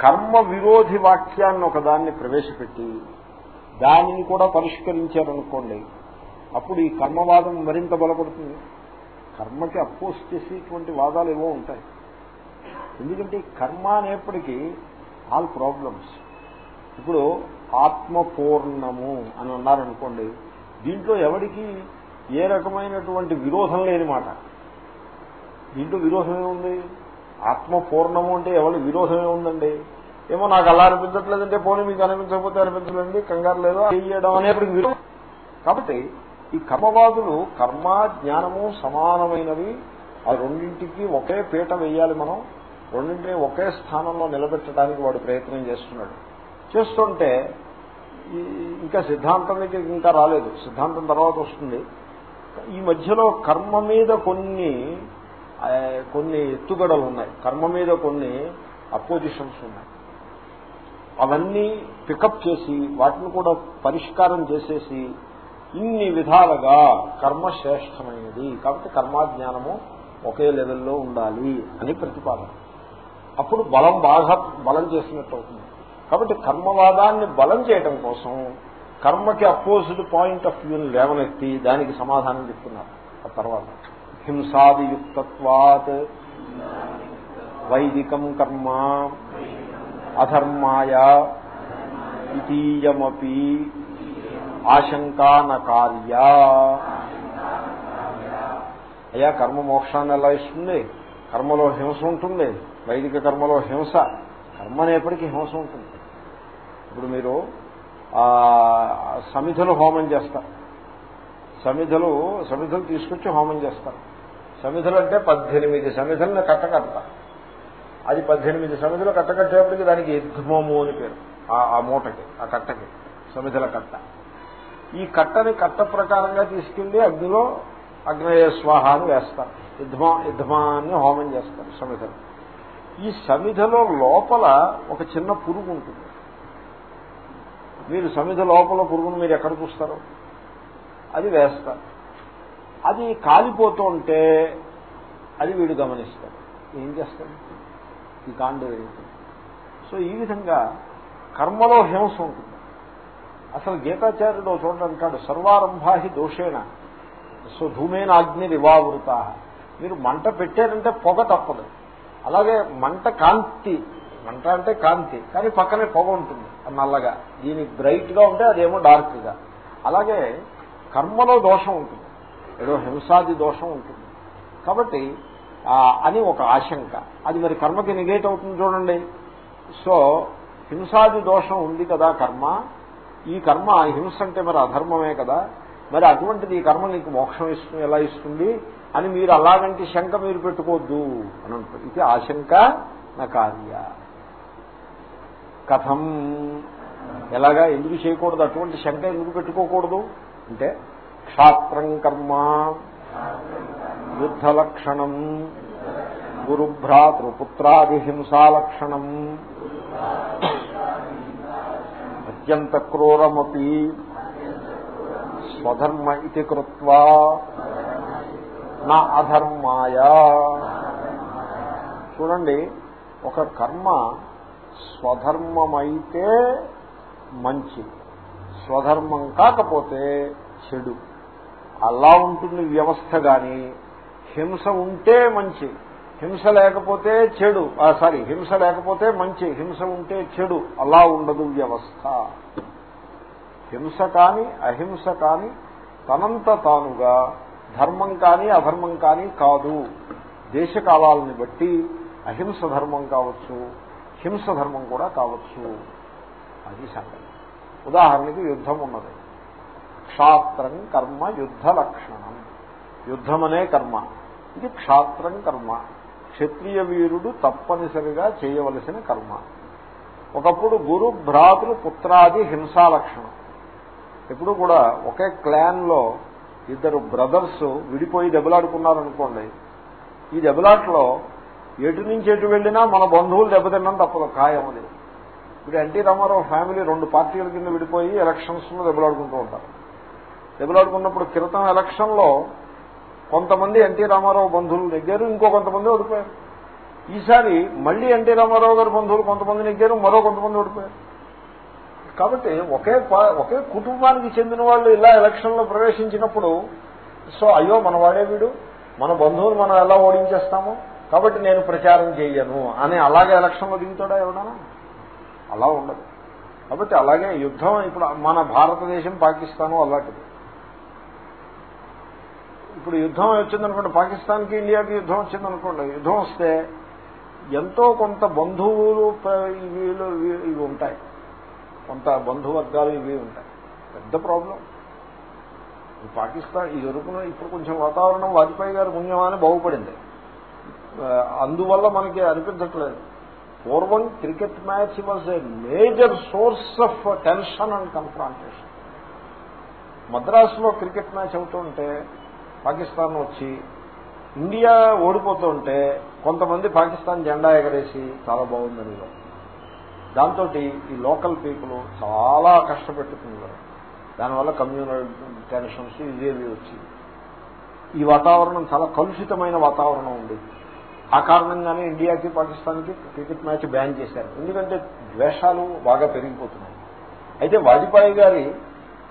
కర్మ విరోధి వాక్యాన్ని ఒకదాన్ని ప్రవేశపెట్టి దానిని కూడా పరిష్కరించారనుకోండి అప్పుడు ఈ కర్మవాదం మరింత బలపడుతుంది. కర్మకి అపోజ్ చేసేటువంటి వాదాలు ఏవో ఉంటాయి. ఎందుకంటే కర్మ అనేప్పటికీ ఆల్ ప్రాబ్లమ్స్. ఇప్పుడు ఆత్మపూర్ణము అని అన్నారనుకోండి దీంట్లో ఎవరికి ఏ రకమైనటువంటి విరోధం లేని మాట? దీంట్లో విరోధం ఏముంది? ఆత్మ పూర్ణము అంటే ఎవరి విరోధం ఏముందండి ఏమో నాకు అలా అనిపించట్లేదంటే పోనీ మీకు అనిపించకపోతే అనిపించలేండి కంగారు లేదు. చేయడం అనేప్పటికి విరోధం కాబట్టి ఈ కర్మవాదులు కర్మ జ్ఞానము సమానమైనవి. ఆ రెండింటికి ఒకే పీట వేయాలి మనం. రెండింటిని ఒకే స్థానంలో నిలబెట్టడానికి వాడు ప్రయత్నం చేస్తున్నాడు. చేస్తుంటే ఇంకా సిద్ధాంతం దగ్గరికి ఇంకా రాలేదు. సిద్ధాంతం తర్వాత వస్తుంది. ఈ మధ్యలో కర్మ మీద కొన్ని కొన్ని ఎత్తుగడలు ఉన్నాయి. కర్మ మీద కొన్ని అపోజిషన్స్ ఉన్నాయి. అవన్నీ పికప్ చేసి వాటిని కూడా పరిష్కారం చేసేసి ఇన్ని విధాలుగా కర్మ శ్రేష్టమైనది. కాబట్టి కర్మాజ్ఞానము ఒకే లెవెల్లో ఉండాలి అని ప్రతిపాదన. అప్పుడు బలం బాగా బలం చేసినట్టు అవుతుంది. కాబట్టి కర్మవాదాన్ని బలం చేయటం కోసం కర్మకి అపోజిట్ పాయింట్ ఆఫ్ వ్యూని లేవనెత్తి దానికి సమాధానం చెప్తున్నారు. ఆ తర్వాత. హింసాదియుక్తత్వాత్ వైదికం కర్మ అధర్మాయ ఇతీయమీ ఆశంకా కార్య అయ్యా కర్మ మోక్షాన్ని ఎలా ఇస్తుంది? కర్మలో హింస ఉంటుంది. వైదిక కర్మలో హింస. కర్మ అనేప్పటికీ హింస ఉంటుంది. ఇప్పుడు మీరు సమిధులు హోమం చేస్తారు. సమిధులు సమిధులు తీసుకొచ్చి హోమం చేస్తారు. సమిధులు అంటే పద్దెనిమిది సమిధులను కట్టకడతారు అది పద్దెనిమిది సమిధులు కట్టకట్టేప్పటికి దానికి యుద్ధమోము అని పేరు. ఆ మూటకి ఆ కట్టకి సమిధుల కట్ట. ఈ కట్టని కట్ట ప్రకారంగా తీసుకెళ్ళి అగ్నిలో అగ్నయ స్వాహాన్ని వేస్తారు. యుద్ధమా యుద్ధమాన్ని హోమం చేస్తారు సమిధలు. ఈ సమిధలో లోపల ఒక చిన్న పురుగు ఉంటుంది. మీరు సమిధ లోపల పురుగును మీరు ఎక్కడ చూస్తారు? అది వేస్తారు. అది కాలిపోతుంటే అది వీడు గమనిస్తాడు. ఏం చేస్తాడు? ఈ కాండ సో ఈ విధంగా కర్మలో హింస ఉంటుంది. అసలు గీతాచార్యుడు చూడండి అంటాడు సర్వారంభాహి దోషేణ సో ధూమేన అగ్ని రివావృత మీరు మంట పెట్టారంటే పొగ తప్పదు. అలాగే మంట కాంతి మంట అంటే కాంతి కానీ పక్కనే పొగ ఉంటుంది నల్లగా. దీనికి బ్రైట్గా ఉంటే అదేమో డార్క్గా అలాగే కర్మలో దోషం ఉంటుంది. ఏదో హింసాది దోషం ఉంటుంది. కాబట్టి అని ఒక ఆశంక. అది మరి కర్మకి నిగేట్ అవుతుంది చూడండి. సో హింసాది దోషం ఉంది కదా కర్మ. ఈ కర్మ హింస అంటే మరి అధర్మమే కదా. మరి అటువంటిది ఈ కర్మ నీకు మోక్షం ఇస్తుంది ఎలా ఇస్తుంది? అని మీరు అలాగంటి శంక మీరు పెట్టుకోవద్దు అని అంటారు. ఇది ఆశంక నా కార్య. కథం. ఎలాగా? ఎందుకు చేయకూడదు? అటువంటి శంక ఎందుకు పెట్టుకోకూడదు? అంటే క్షాత్రం కర్మ. యుద్ధలక్షణం. గురుభ్రాతృపుత్రాదిహింసాలక్షణం. అత్యంత క్రూరమీ స్వధర్మ ఇది కృత్వా. నా అధర్మాయ. చూడండి ఒక కర్మ స్వధర్మమైతే మంచి స్వధర్మం కాకపోతే చెడు. అలా ఉంటుంది వ్యవస్థ గాని. హింస ఉంటే మంచి. హింస లేకపోతే చెడు. సారీ హింస లేకపోతే మంచి. హింస ఉంటే చెడు. అలా ఉండదు వ్యవస్థ. హింస కాని అహింస కాని తనంత తానుగా ధర్మం కానీ అధర్మం కానీ కాదు. దేశకాలాలని బట్టి అహింస ధర్మం కావచ్చు హింస ధర్మం కూడా కావచ్చు. అది సంగతి. ఉదాహరణకి యుద్ధం ఉన్నది. క్షాత్రం కర్మ యుద్ధ లక్షణం. యుద్ధమనే కర్మ. ఇది క్షాత్రం కర్మ. క్షత్రియ వీరుడు తప్పనిసరిగా చేయవలసిన కర్మ. ఒకప్పుడు గురు భ్రాతృ పుత్రాది హింసా లక్షణం. ఎప్పుడు కూడా ఒకే క్లాన్లో ఇద్దరు బ్రదర్స్ విడిపోయి దెబ్బలాడుకున్నారనుకోండి. ఈ దెబ్బలాట్లో ఎటు నుంచి ఎటు వెళ్ళినా మన బంధువులు దెబ్బతిన్నాం తప్పదు ఖాయం అది. ఇప్పుడు ఎన్టీ రామారావు ఫ్యామిలీ రెండు పార్టీల కింద విడిపోయి ఎలక్షన్స్లో దెబ్బలాడుకుంటూ ఉంటారు. దెబ్బలాడుకున్నప్పుడు క్రితం ఎలక్షన్లో కొంతమంది ఎన్టీ రామారావు బంధువులు నెగ్గారు ఇంకో కొంతమంది ఓడిపోయారు. ఈసారి మళ్ళీ ఎన్టీ రామారావు గారి బంధువులు కొంతమంది నెగ్గారు మరో కొంతమంది ఓడిపోయారు. కాబట్టి ఒకే ఒకే కుటుంబానికి చెందిన వాళ్ళు ఇలా ఎలక్షన్లో ప్రవేశించినప్పుడు సో అయ్యో మన వాడే వీడు మన బంధువులు మనం ఎలా ఓడించేస్తాము? కాబట్టి నేను ప్రచారం చేయను అని అలాగే ఎలక్షన్లో దిగుతాడా ఎవడన్నా? అలా ఉండదు. కాబట్టి అలాగే యుద్ధం ఇప్పుడు మన భారతదేశం పాకిస్తాను అలాంటిది. ఇప్పుడు యుద్ధం వచ్చిందనుకోండి పాకిస్తాన్కి ఇండియాకి యుద్ధం వచ్చిందనుకోండి యుద్ధం వస్తే ఎంతో కొంత బంధువులు వీళ్ళు ఇవి ఉంటాయి. కొంత బంధువర్గాలు ఇవి ఉంటాయి. పెద్ద ప్రాబ్లం. పాకిస్తాన్ ఈ జరుగుతున్న ఇప్పుడు కొంచెం వాతావరణం వాజ్పేయి గారి పుణ్యమాని బాగుపడింది. అందువల్ల మనకి అనిపించట్లేదు. పూర్వం cricket match was a major source of tension and confrontation. మద్రాసులో క్రికెట్ మ్యాచ్ అవుతుంటే పాకిస్తాన్ వచ్చి ఇండియా ఓడిపోతుంటే కొంతమంది పాకిస్తాన్ జెండా ఎగరేసి చాలా బాగుందని దాంతో ఈ లోకల్ పీపుల్ చాలా కష్టపెట్టుకున్నారు. దానివల్ల కమ్యూనల్ టెన్షన్స్ ఇవేవి వచ్చి. ఈ వాతావరణం చాలా కలుషితమైన వాతావరణం ఉంది. ఆ కారణంగానే ఇండియాకి పాకిస్తాన్కి క్రికెట్ మ్యాచ్ బ్యాన్ చేశారు. ఎందుకంటే ద్వేషాలు బాగా పెరిగిపోతున్నాయి. అయితే వాజ్పేయి గారి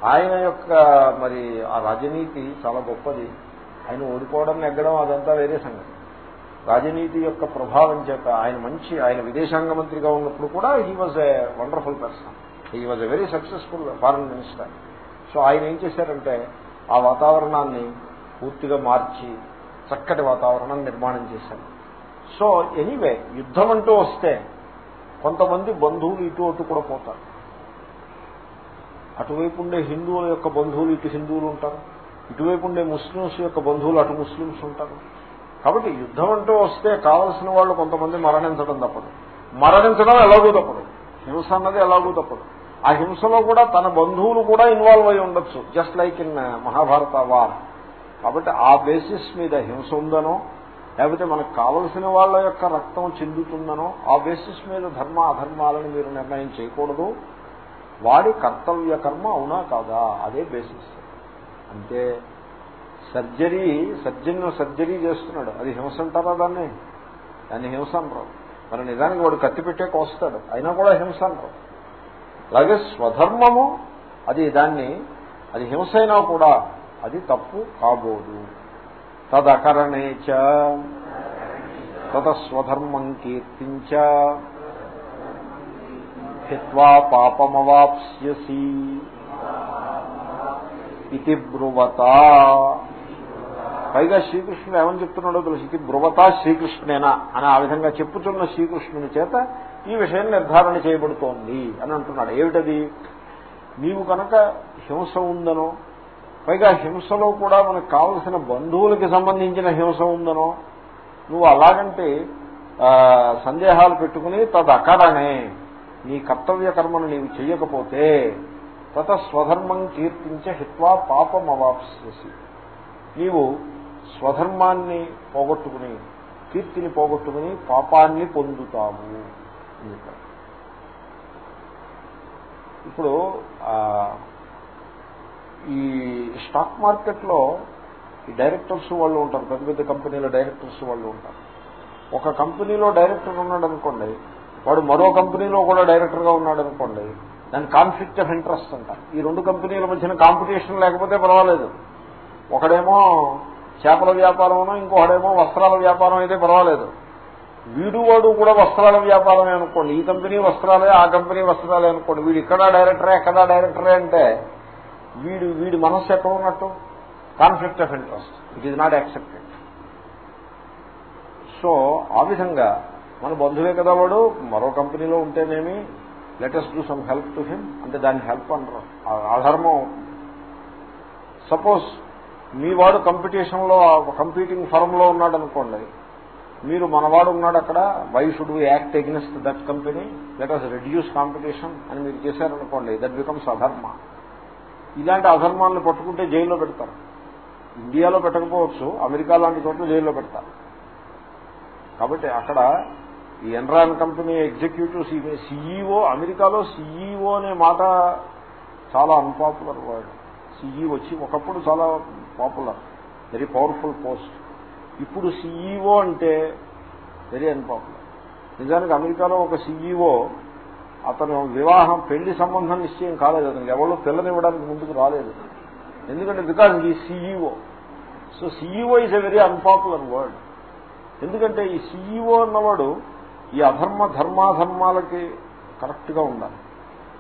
ఆయన యొక్క మరి ఆ రాజనీతి చాలా గొప్పది. ఆయన ఓడిపోవడం నెగ్గడం అదంతా వేరే సంగతి. రాజనీతి యొక్క ప్రభావం చేత ఆయన మంచి ఆయన విదేశాంగ మంత్రిగా ఉన్నప్పుడు కూడా he was a wonderful person he was a very successful foreign minister so ఆయన ఏం చేశారంటే ఆ వాతావరణాన్ని పూర్తిగా మార్చి చక్కటి వాతావరణం నిర్మాణం చేశారు. సో ఎనీవే యుద్ధం అంటూ వస్తే కొంతమంది బంధువులు ఇటు అటు కూడా పోతారు. అటువైపు ఉండే హిందువుల యొక్క బంధువులు ఇటు హిందువులు ఉంటారు ఇటువైపు ఉండే ముస్లింస్ యొక్క బంధువులు అటు ముస్లింస్ ఉంటారు. కాబట్టి యుద్ధం అంటూ వస్తే కావలసిన వాళ్ళు కొంతమంది మరణించడం తప్పదు. మరణించడం ఎలాగూ తప్పదు. హింస అన్నది ఎలాగూ తప్పదు. ఆ హింసలో కూడా తన బంధువులు కూడా ఇన్వాల్వ్ అయి ఉండొచ్చు. Just like in Mahabharata war. కాబట్టి ఆ బేసిస్ మీద హింస ఉందనో లేకపోతే మనకు కావలసిన వాళ్ళ యొక్క రక్తం చెందుతుందనో ఆ బేసిస్ మీద ధర్మ అధర్మాలను మీరు నిర్ణయం చేయకూడదు. వాడి కర్తవ్య కర్మ అవునా కాదా? అదే బేసిస్ అంటే సర్జరీ సర్జన్ సర్జరీ చేస్తున్నాడు. అది హింస అంటారా దాన్ని? దాన్ని హింస అంటారు. మరి నిజానికి వాడు కత్తి పెట్టే కోస్తాడు. అయినా కూడా హింస అంటారు. అలాగే స్వధర్మము అది దాన్ని అది హింస అయినా కూడా అది తప్పు కాబోదు. తదకరణేచ తతస్వధర్మం కీర్తించ. హిత్వా పాపమవాప్స్యసి. ఇది బ్రువత. పైగా శ్రీకృష్ణుడు ఏమని చెప్తున్నాడో తెలుసు. ఇది బ్రువత శ్రీకృష్ణేనా అని ఆ విధంగా చెప్పుతున్న శ్రీకృష్ణుని చేత ఈ విషయం నిర్ధారణ చేయబడుతోంది అని అంటున్నాడు. ఏమిటది? నీవు కనుక హింస ఉందనో పైగా హింసలో కూడా మనకు కావలసిన బంధువులకి సంబంధించిన హింస ఉందనో నువ్వు అలాగంటే సందేహాలు పెట్టుకుని తదకరణే. నీ కర్తవ్య కర్మను నీవు చెయ్యకపోతే తత స్వధర్మం కీర్తించే హిత్వా పాపం అవాప్స్యసి నీవు స్వధర్మాన్ని పోగొట్టుకుని కీర్తిని పోగొట్టుకుని పాపాన్ని పొందుతాము ఇప్పుడు ఈ స్టాక్ మార్కెట్లో ఈ డైరెక్టర్స్ వాళ్ళు ఉంటారు పెద్ద పెద్ద కంపెనీల డైరెక్టర్స్ వాళ్ళు ఉంటారు. ఒక కంపెనీలో డైరెక్టర్ ఉన్నాడు అనుకోండి వాడు మరో కంపెనీలో కూడా డైరెక్టర్గా ఉన్నాడు అనుకోండి దాని కాన్ఫ్లిక్ట్ ఆఫ్ ఇంట్రెస్ట్ అంటారు ఈ రెండు కంపెనీల మధ్యన కాంపిటీషన్ లేకపోతే పర్వాలేదు. ఒకడేమో చేపల వ్యాపారం ఇంకొకడేమో వస్త్రాల వ్యాపారం అయితే పర్వాలేదు. వీడు వాడు కూడా వస్త్రాల వ్యాపారమే అనుకోండి. ఈ కంపెనీ వస్త్రాలే ఆ కంపెనీ వస్త్రాలే అనుకోండి. వీడు ఇక్కడ డైరెక్టరే ఎక్కడ డైరెక్టరే అంటే వీడు వీడి మనస్సు ఎక్కడ ఉన్నట్టు? Conflict of interest it is not accepted so ఆ విధంగా మన బంధువే కదా వాడు మరో కంపెనీలో ఉంటేనేమి let us do some help to him అంటే దాన్ని హెల్ప్ అంటారు. ఆధర్మం సపోజ్ మీ వాడు కంపిటీషన్లో కంపీటింగ్ ఫర్మ్లో ఉన్నాడు అనుకోండి మీరు మనవాడు ఉన్నాడు అక్కడ why should we act against that company let us reduce competition అని మీరు చేశారనుకోండి దట్ బికమ్స్ అధర్మ ఇలాంటి అధర్మాలను పట్టుకుంటే జైల్లో పెడతారు. ఇండియాలో పెట్టకపోవచ్చు అమెరికా లాంటి చోట్ల జైల్లో పెడతారు. కాబట్టి అక్కడ ఈ ఎన్రాన్ కంపెనీ ఎగ్జిక్యూటివ్స్ సీఈఓ అమెరికాలో సీఈఓ అనే మాట చాలా అన్పాపులర్ వర్డ్ సీఈఓ వచ్చి ఒకప్పుడు చాలా పాపులర్ వెరీ పవర్ఫుల్ పోస్ట్ ఇప్పుడు సీఈఓ అంటే వెరీ అన్పాపులర్ నిజానికి అమెరికాలో ఒక సీఈఓ అతను వివాహం పెళ్ళి సంబంధం నిశ్చయం కాలేదు. అతనికి ఎవరు పిల్లనివ్వడానికి ముందుకు రాలేదు. ఎందుకంటే బికాజ్ ఈ CEO so CEO is a very unpopular word ఎందుకంటే ఈ సీఈఓ అన్నవాడు ఈ అధర్మ ధర్మాధర్మాలకి కరెక్ట్గా ఉండాలి.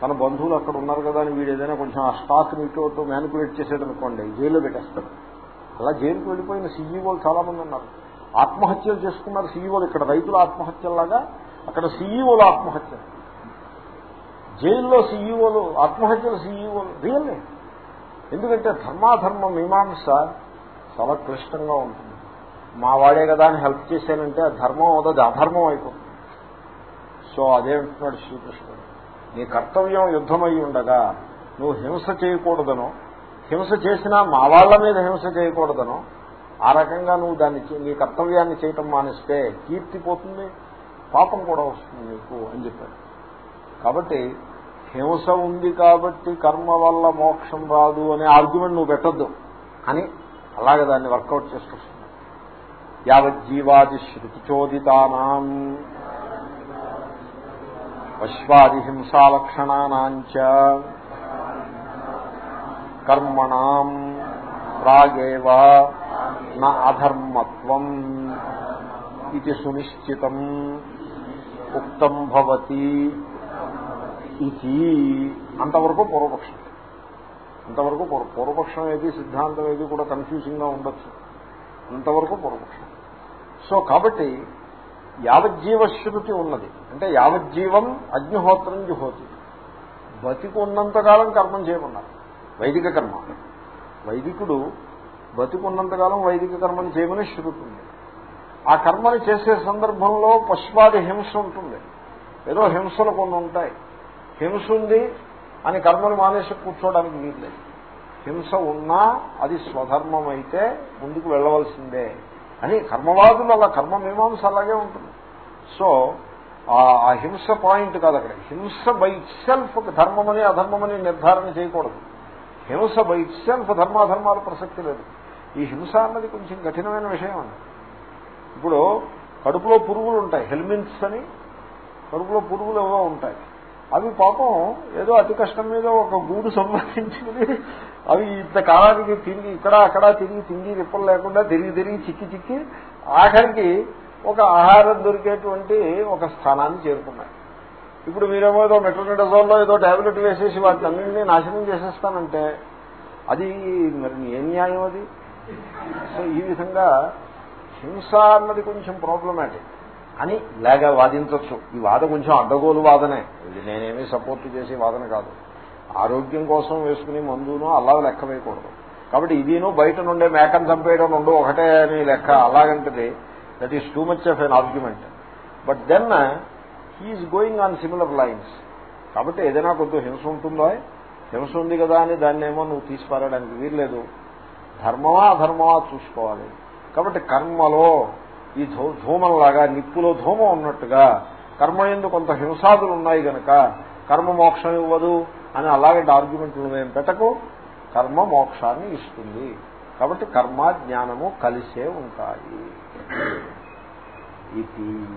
తన బంధువులు అక్కడ ఉన్నారు కదా అని వీడు ఏదైనా కొంచెం ఆ స్టాక్ ఇటు మ్యానిపులేట్ చేసేది అనుకోండి జైల్లో పెట్టేస్తాడు అలా జైలుకు వెళ్ళిపోయిన సీఈఓలు చాలా మంది ఉన్నారు. ఆత్మహత్యలు చేసుకున్నారు సీఈఓలు. ఇక్కడ రైతుల ఆత్మహత్యలాగా అక్కడ సీఈఓలు ఆత్మహత్యలు జైల్లో సీఈఓలు ఆత్మహత్యలు సీఈఓలు. రియల్లే. ఎందుకంటే ధర్మాధర్మ మీమాంస చాలా క్లిష్టంగా ఉంటుంది. మా వాడే కదా అని హెల్ప్ చేశానంటే ధర్మం అవుతుంది అధర్మం అయిపోతుంది. సో అదేమిటున్నాడు శ్రీకృష్ణుడు. నీ కర్తవ్యం యుద్ధమై ఉండగా నువ్వు హింస చేయకూడదనో. హింస చేసినా మా వాళ్ళ మీద హింస చేయకూడదనో. ఆ రకంగా నువ్వు దాన్ని నీ కర్తవ్యాన్ని చేయటం మానేస్తే కీర్తి పోతుంది పాపం కూడా వస్తుంది నీకు అని చెప్పాడు. కాబట్టి హింస ఉంది కాబట్టి కర్మ వల్ల మోక్షం రాదు అనే ఆర్గ్యుమెంట్ నువ్వు పెట్టద్దు అని అలాగే దాన్ని వర్కౌట్ చేసుకొస్తున్నావు యావజ్జీవాది శృతిచోదితానాం. పశ్వాది హింసాలక్షణానాంచ కర్మణం ప్రాగేవ నా అధర్మత్వం ఇది సునిశ్చితం ఉక్తం భవతి ఇది అంతవరకు పూర్వపక్షం। అంతవరకు పూర్వపక్షం ఏది సిద్ధాంతం ఏది కూడా కన్ఫ్యూజింగ్గా ఉండొచ్చు. అంతవరకు పూర్వపక్షం. సో కాబట్టి యావజ్జీవ శృతి ఉన్నది. అంటే యావజ్జీవం అగ్నిహోత్రం జుహోతి. బతికి ఉన్నంతకాలం కర్మం చేయమన్నారు. వైదిక కర్మ. వైదికుడు బతికున్నంతకాలం వైదిక కర్మను చేయమని శృతి ఉంది ఆ కర్మను చేసే సందర్భంలో పశ్వాది హింస ఉంటుంది. ఏదో హింసలు కొన్ని ఉంటాయి. హింస ఉంది అని కర్మను మానేసి కూర్చోవడానికి వీల్లేదు. హింస ఉన్నా అది స్వధర్మం అయితే ముందుకు వెళ్ళవలసిందే. అని కర్మవాదులు అలా కర్మ మీమాంస అలాగే ఉంటుంది. సో ఆ హింస పాయింట్ కాదు అక్కడ. హింస బై సెల్ఫ్ ధర్మమని అధర్మమని నిర్ధారణ చేయకూడదు. హింస బై సెల్ఫ్ ధర్మాధర్మాల ప్రసక్తి లేదు. ఈ హింస అన్నది కొంచెం కఠినమైన విషయం అండి ఇప్పుడు కడుపులో పురుగులు ఉంటాయి హెల్మిన్స్ అని కడుపులో పురుగులు ఏవో ఉంటాయి. అవి పాపం ఏదో అతి కష్టం మీద ఒక గూడు సంపాదించుకుని అవి ఇంత కాలానికి తిరిగి ఇక్కడ అక్కడ తిరిగి తిండి రిప్పలు లేకుండా తిరిగి తిరిగి చిక్కి చిక్కి ఆఖరికి ఒక ఆహారం దొరికేటువంటి ఒక స్థానాన్ని చేరుకున్నాయి. ఇప్పుడు మీరేమో ఏదో మెట్రోనిడజోల్లో ఏదో టాబ్లెట్ వేసేసి వాటిని అన్నింటినీ నాశనం చేసేస్తానంటే అది మరి ఏ న్యాయం అది? సో ఈ విధంగా హింస అన్నది కొంచెం ప్రాబ్లమాటిక్ అని ఇలాగా వాదించవచ్చు ఈ వాద కొంచెం అడ్డగోలు వాదనే. ఇది నేనేమీ సపోర్ట్ చేసే వాదన కాదు. ఆరోగ్యం కోసం వేసుకునే మందును అలా లెక్క వేయకూడదు. కాబట్టి ఇదిను బయట నుండే మేకను చంపేయడం రెండు ఒకటే అని లెక్క అలాగంటది. That is too much of an argument but then he's going on similar lines కాబట్టి ఏదైనా కొంచెం హింస ఉంటుందో హింస ఉంది కదా అని దాన్ని ఏమో నువ్వు తీసిపారడానికి వీల్లేదు. ధర్మమా అధర్మమా చూసుకోవాలి. కాబట్టి కర్మలో ఈ ధూమంలాగా నిప్పులో ధూమం ఉన్నట్టుగా కర్మ ఎందు కొంత హింసాదులు ఉన్నాయి గనక కర్మ మోక్షం ఇవ్వదు అని అలాగే ఆర్గ్యుమెంట్లు మేము పెట్టకు? కర్మ మోక్షాన్ని ఇస్తుంది. కాబట్టి కర్మ జ్ఞానము కలిసే ఉంటాయి. ఇది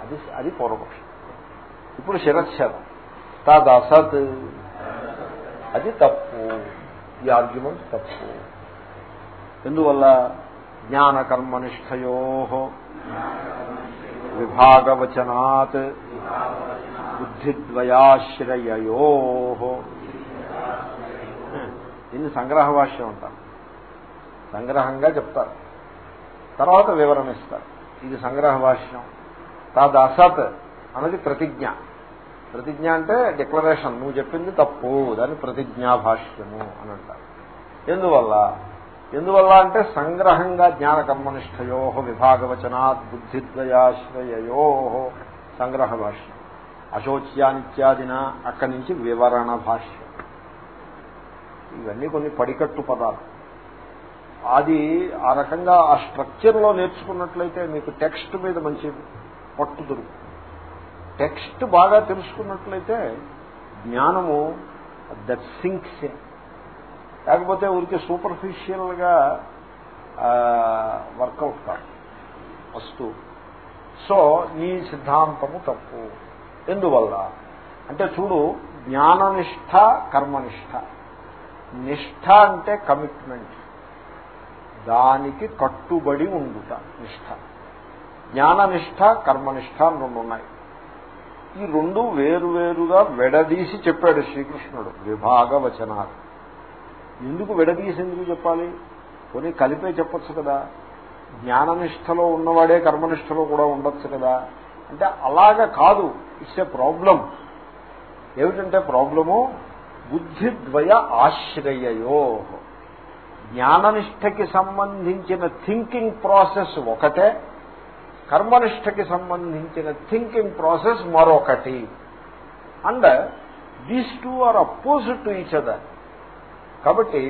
అది అది పూర్వపక్షం. ఇప్పుడు శిరచ్ఛేదం తదసత్. అది తప్పు. ఈ ఆర్గ్యుమెంట్ తప్పు. ఎందువల్ల? జ్ఞానకర్మనిష్టయో విభాగవచనాత్ బుద్ధిద్వయాశ్రయయో దీన్ని సంగ్రహ భాష్యం అంటారు సంగ్రహంగా చెప్తారు తర్వాత వివరణ ఇస్తారు ఇది సంగ్రహ భాష్యం తదసత్ అన్నది ప్రతిజ్ఞ ప్రతిజ్ఞ అంటే డిక్లరేషన్ నువ్వు చెప్పింది తప్పు దాన్ని ప్రతిజ్ఞా భాష్యము అని అంటారు ఎందువల్ల ఎందువల్ల అంటే సంగ్రహంగా జ్ఞానకర్మనిష్టయో విభాగవచనాత్ బుద్ధిద్వయాశ్రయయో సంగ్రహ భాష్యం. అశోచ్యానిత్యాదిన అక్కడి నుంచి వివరణ భాష్యం. ఇవన్నీ కొన్ని పడికట్టు పదాలు. అది ఆ రకంగా ఆ స్ట్రక్చర్లో నేర్చుకున్నట్లయితే మీకు టెక్స్ట్ మీద మంచి పట్టు దొరుకుతుంది. టెక్స్ట్ బాగా తెలుసుకున్నట్లయితే జ్ఞానము దట్ సింక్స్ లేకపోతే ఊరికి సూపర్ఫిషియల్గా వర్కౌట్ కాదు. వస్తు సో నీ సిద్ధాంతము తప్పు. ఎందువల్ల? అంటే చూడు జ్ఞాననిష్ట కర్మనిష్ట. నిష్ఠ అంటే కమిట్మెంట్. దానికి కట్టుబడి ఉండుట నిష్ఠ జ్ఞాననిష్ట కర్మనిష్ట అని రెండు ఉన్నాయి. ఈ రెండు వేరువేరుగా విడదీసి చెప్పాడు శ్రీకృష్ణుడు. విభాగ వచనాలు ఎందుకు విడదీసి ఎందుకు చెప్పాలి? కొని కలిపే చెప్పచ్చు కదా. జ్ఞాననిష్టలో ఉన్నవాడే కర్మనిష్టలో కూడా ఉండొచ్చు కదా. అంటే అలాగ కాదు. ఇట్స్ ఏ ప్రాబ్లం ఏమిటంటే ప్రాబ్లము? బుద్ధిద్వయ ఆశ్రయయో. జ్ఞాననిష్టకి సంబంధించిన థింకింగ్ ప్రాసెస్ ఒకటే. కర్మనిష్టకి సంబంధించిన థింకింగ్ ప్రాసెస్ మరొకటి. And these two are opposite to each other కాబట్టి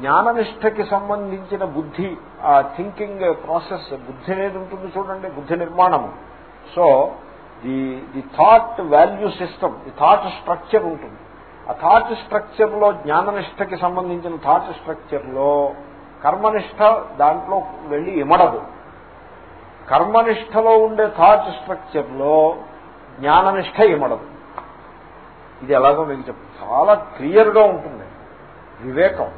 జ్ఞాననిష్టకి సంబంధించిన బుద్ధి ఆ థింకింగ్ ప్రాసెస్ బుద్ధి అనేది ఉంటుంది చూడండి బుద్ధి నిర్మాణము. So the the thought value system the thought structure ఉంటుంది. ఆ థాట్ స్ట్రక్చర్లో జ్ఞాననిష్టకి సంబంధించిన థాట్ స్ట్రక్చర్లో కర్మనిష్ట దాంట్లో వెళ్ళి ఇమడదు. కర్మనిష్టలో ఉండే థాట్ స్ట్రక్చర్లో జ్ఞాననిష్ట ఇమడదు. ఇది ఎలాగో మీకు చెప్ చాలా క్లియర్గా ఉంటుంది. వివేకం.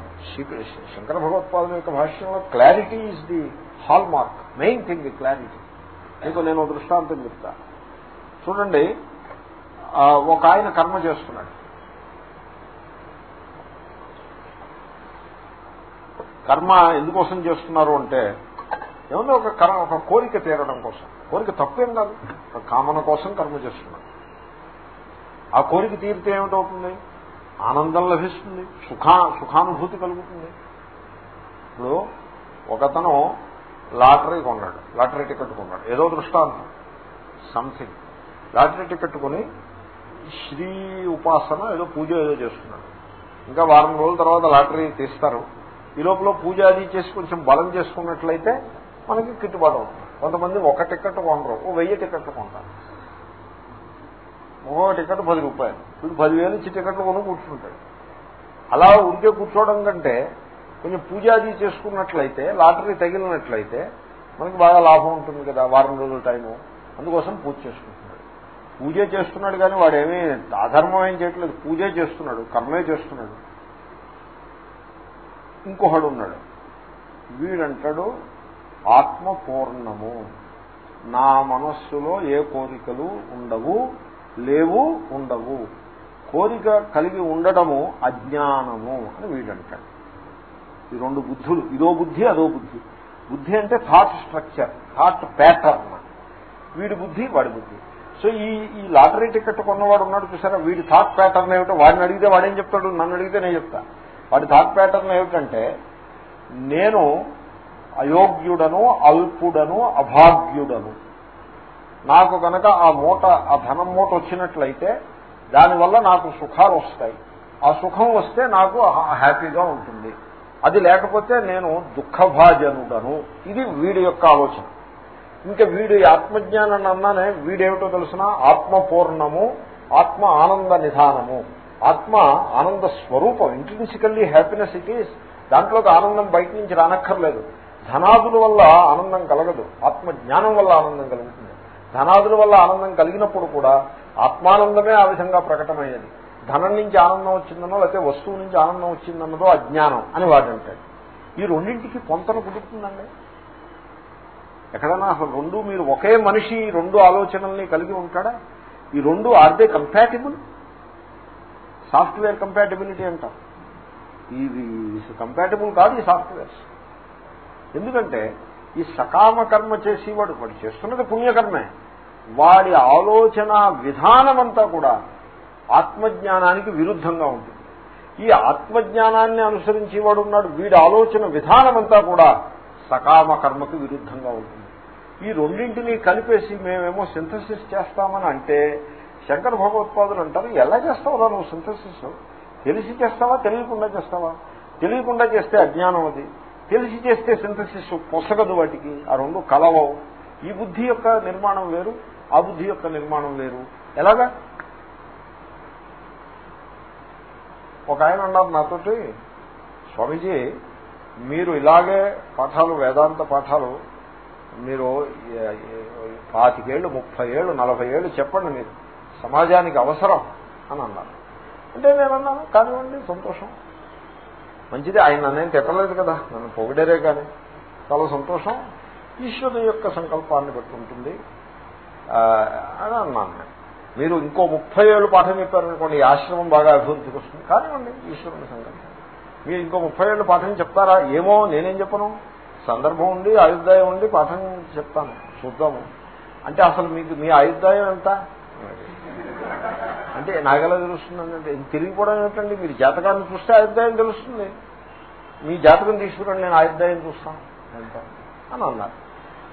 శంకర భగవత్పాదం యొక్క భాష్యంలో clarity is the hallmark main thing the clarity మీకు నేను దృష్టాంతం చెప్తా. చూడండి ఒక ఆయన కర్మ చేస్తున్నాడు. కర్మ ఎందుకోసం చేస్తున్నారు అంటే ఏమన్నా ఒక కర్మ ఒక కోరిక తీరడం కోసం. కోరిక తప్పేం కాదు. ఒక కామన కోసం కర్మ చేస్తున్నాడు. ఆ కోరిక తీరితే ఏమిటవుతుంది? ఆనందం లభిస్తుంది సుఖా సుఖానుభూతి కలుగుతుంది. ఇప్పుడు ఒకతను లాటరీ కొన్నాడు లాటరీ టికెట్ కొన్నాడు ఏదో దృష్టాంతం సంథింగ్. లాటరీ టికెట్ కొని శ్రీ ఉపాసన ఏదో పూజ ఏదో చేస్తున్నాడు. ఇంకా వారం రోజుల తర్వాత లాటరీ తీస్తారు. ఈ లోపల పూజ అది చేసి కొంచెం బలం చేసుకున్నట్లయితే మనకి గిట్టుబాటు అవుతుంది. కొంతమంది ఒక టికెట్ కొనరు ఓ వెయ్యి టికెట్ కొంటారు. ఒక్కొక్క టికెట్ పది రూపాయలు. వీడు పదివేలు ఇచ్చి టికెట్లు కొను కూర్చుంటాడు. అలా ఉంటే కూర్చోవడం కంటే కొంచెం పూజాది చేసుకున్నట్లయితే లాటరీ తగిలినట్లయితే మనకి బాగా లాభం ఉంటుంది కదా వారం రోజుల టైము. అందుకోసం పూజ చేసుకుంటున్నాడు. పూజ చేస్తున్నాడు కానీ వాడేమీ అధర్మం ఏం చేయట్లేదు. పూజే చేస్తున్నాడు కర్మే చేస్తున్నాడు. ఇంకొకడు ఉన్నాడు. వీడంటాడు ఆత్మ పూర్ణము నా మనస్సులో ఏ కోరికలు ఉండవు. లేవు ఉండవు. కోరిక కలిగి ఉండడము అజ్ఞానము అని వీడంటాడు. ఈ రెండు బుద్ధులు ఇదో బుద్ధి అదో బుద్ధి. బుద్ధి అంటే థాట్ స్ట్రక్చర్ థాట్ ప్యాటర్న్ వీడి బుద్ధి వాడి బుద్ధి. సో ఈ ఈ లాటరీ టికెట్ కొన్నవాడు ఉన్నాడు చూసారా? వీడి థాట్ ప్యాటర్న్ ఏమిటో? వాడిని అడిగితే వాడేం చెప్తాడు? నన్ను అడిగితే నేను చెప్తా. వాడి థాట్ ప్యాటర్న్ ఏమిటంటే నేను అయోగ్యుడను అల్పుడను అభాగ్యుడను. నాకు కనుక ఆ మూట ఆ ధనం మూట వచ్చినట్లయితే దానివల్ల నాకు సుఖాలు వస్తాయి. ఆ సుఖం వస్తే నాకు హ్యాపీగా ఉంటుంది. అది లేకపోతే నేను దుఃఖభాజనుడను. ఇది వీడి యొక్క ఆలోచన. ఇంకా వీడు ఆత్మజ్ఞానాన్ని అన్నానే వీడేమిటో ఆత్మ ఆత్మపూర్ణము ఆత్మ ఆనంద నిధానము. ఆత్మ ఆనంద స్వరూపం. ఇంట్రెన్సికల్లీ హ్యాపీనెస్ ఇట్ ఈస్ దాంట్లోకి ఆనందం బయట నుంచి రానక్కర్లేదు. ధనాదుల వల్ల ఆనందం కలగదు. ఆత్మ జ్ఞానం వల్ల ఆనందం కలుగుతుంది. ధనాదుల వల్ల ఆనందం కలిగినప్పుడు కూడా ఆత్మానందమే ఆ విధంగా ప్రకటమయ్యేది. ధనం నుంచి ఆనందం వచ్చిందనో లేకపోతే వస్తువు నుంచి ఆనందం వచ్చిందన్నదో అజ్ఞానం అని వాడంటాడు ఈ రెండింటికి పొంతన కుదురుతుందండి. ఎక్కడైనా అసలు రెండు మీరు ఒకే మనిషి రెండు ఆలోచనల్ని కలిగి ఉంటాడా? ఈ రెండు are they compatible software compatibility అంటారు ఇది కంపాటిబుల్ కాదు ఈ సాఫ్ట్వేర్స్. ఎందుకంటే ఈ సకామ కర్మ చేసేవాడు వాడు చేస్తున్నది పుణ్యకర్మే. వాడి ఆలోచన విధానమంతా కూడా ఆత్మజ్ఞానానికి విరుద్ధంగా ఉంటుంది. ఈ ఆత్మజ్ఞానాన్ని అనుసరించేవాడు ఉన్నాడు వీడి ఆలోచన విధానమంతా కూడా సకామ కర్మకు విరుద్ధంగా ఉంటుంది. ఈ రెండింటినీ కలిపేసి మేమేమో సింథసిస్ చేస్తామని అంటే శంకర భగవత్పాదులు అంటారు ఎలా చేస్తావురా నువ్వు సింథసిస్? తెలిసి చేస్తావా? తెలియకుండా చేస్తావా? తెలియకుండా చేస్తే అజ్ఞానం అది. తెలిసి చేస్తే సింథసిస్ పొసగదు వాటికి. ఆ రెండు కలవవు. ఈ బుద్ధి యొక్క నిర్మాణం వేరు ఆ బుద్ధి యొక్క నిర్మాణం వేరు. ఎలాగా? ఒక ఆయన అన్నారు నాతోటి స్వామీజీ మీరు ఇలాగే పాఠాలు వేదాంత పాఠాలు మీరు పాతికేళ్ళు ముప్పై ఏళ్ళు నలభై ఏళ్ళు చెప్పండి మీరు. సమాజానికి అవసరం అని అన్నారు. అంటే నేను అన్నాను కానివ్వండి సంతోషం. మంచిది. ఆయన నన్నేం తిట్టలేదు కదా. నన్ను పొగిడేరే కానీ. చాలా సంతోషం. ఈశ్వరుని యొక్క సంకల్పాన్ని పెట్టుకుంటుంది అని అన్నాను నేను. మీరు ఇంకో ముప్పై ఏళ్ళు పాఠం చెప్పారనుకోండి ఈ ఆశ్రమం బాగా అభివృద్ధికి వస్తుంది. కానివ్వండి ఈశ్వరుని సంకల్పం. మీరు ఇంకో ముప్పై ఏళ్ళు పాఠం చెప్తారా? ఏమో నేనేం చెప్పను. సందర్భం ఉండి ఆయుర్దాయం ఉండి పాఠం చెప్తాను. చూద్దాము. అంటే అసలు మీకు మీ ఆయుర్దాయం ఎంత? అంటే నాకెలా తెలుస్తుందంటే తిరిగిపోవడం ఏమిటండి? మీరు జాతకాన్ని చూస్తే ఆయుర్దాయం తెలుస్తుంది. మీ జాతకం తీసుకురండి నేను ఆయుర్దాయం చూస్తాను. అని అన్నారు.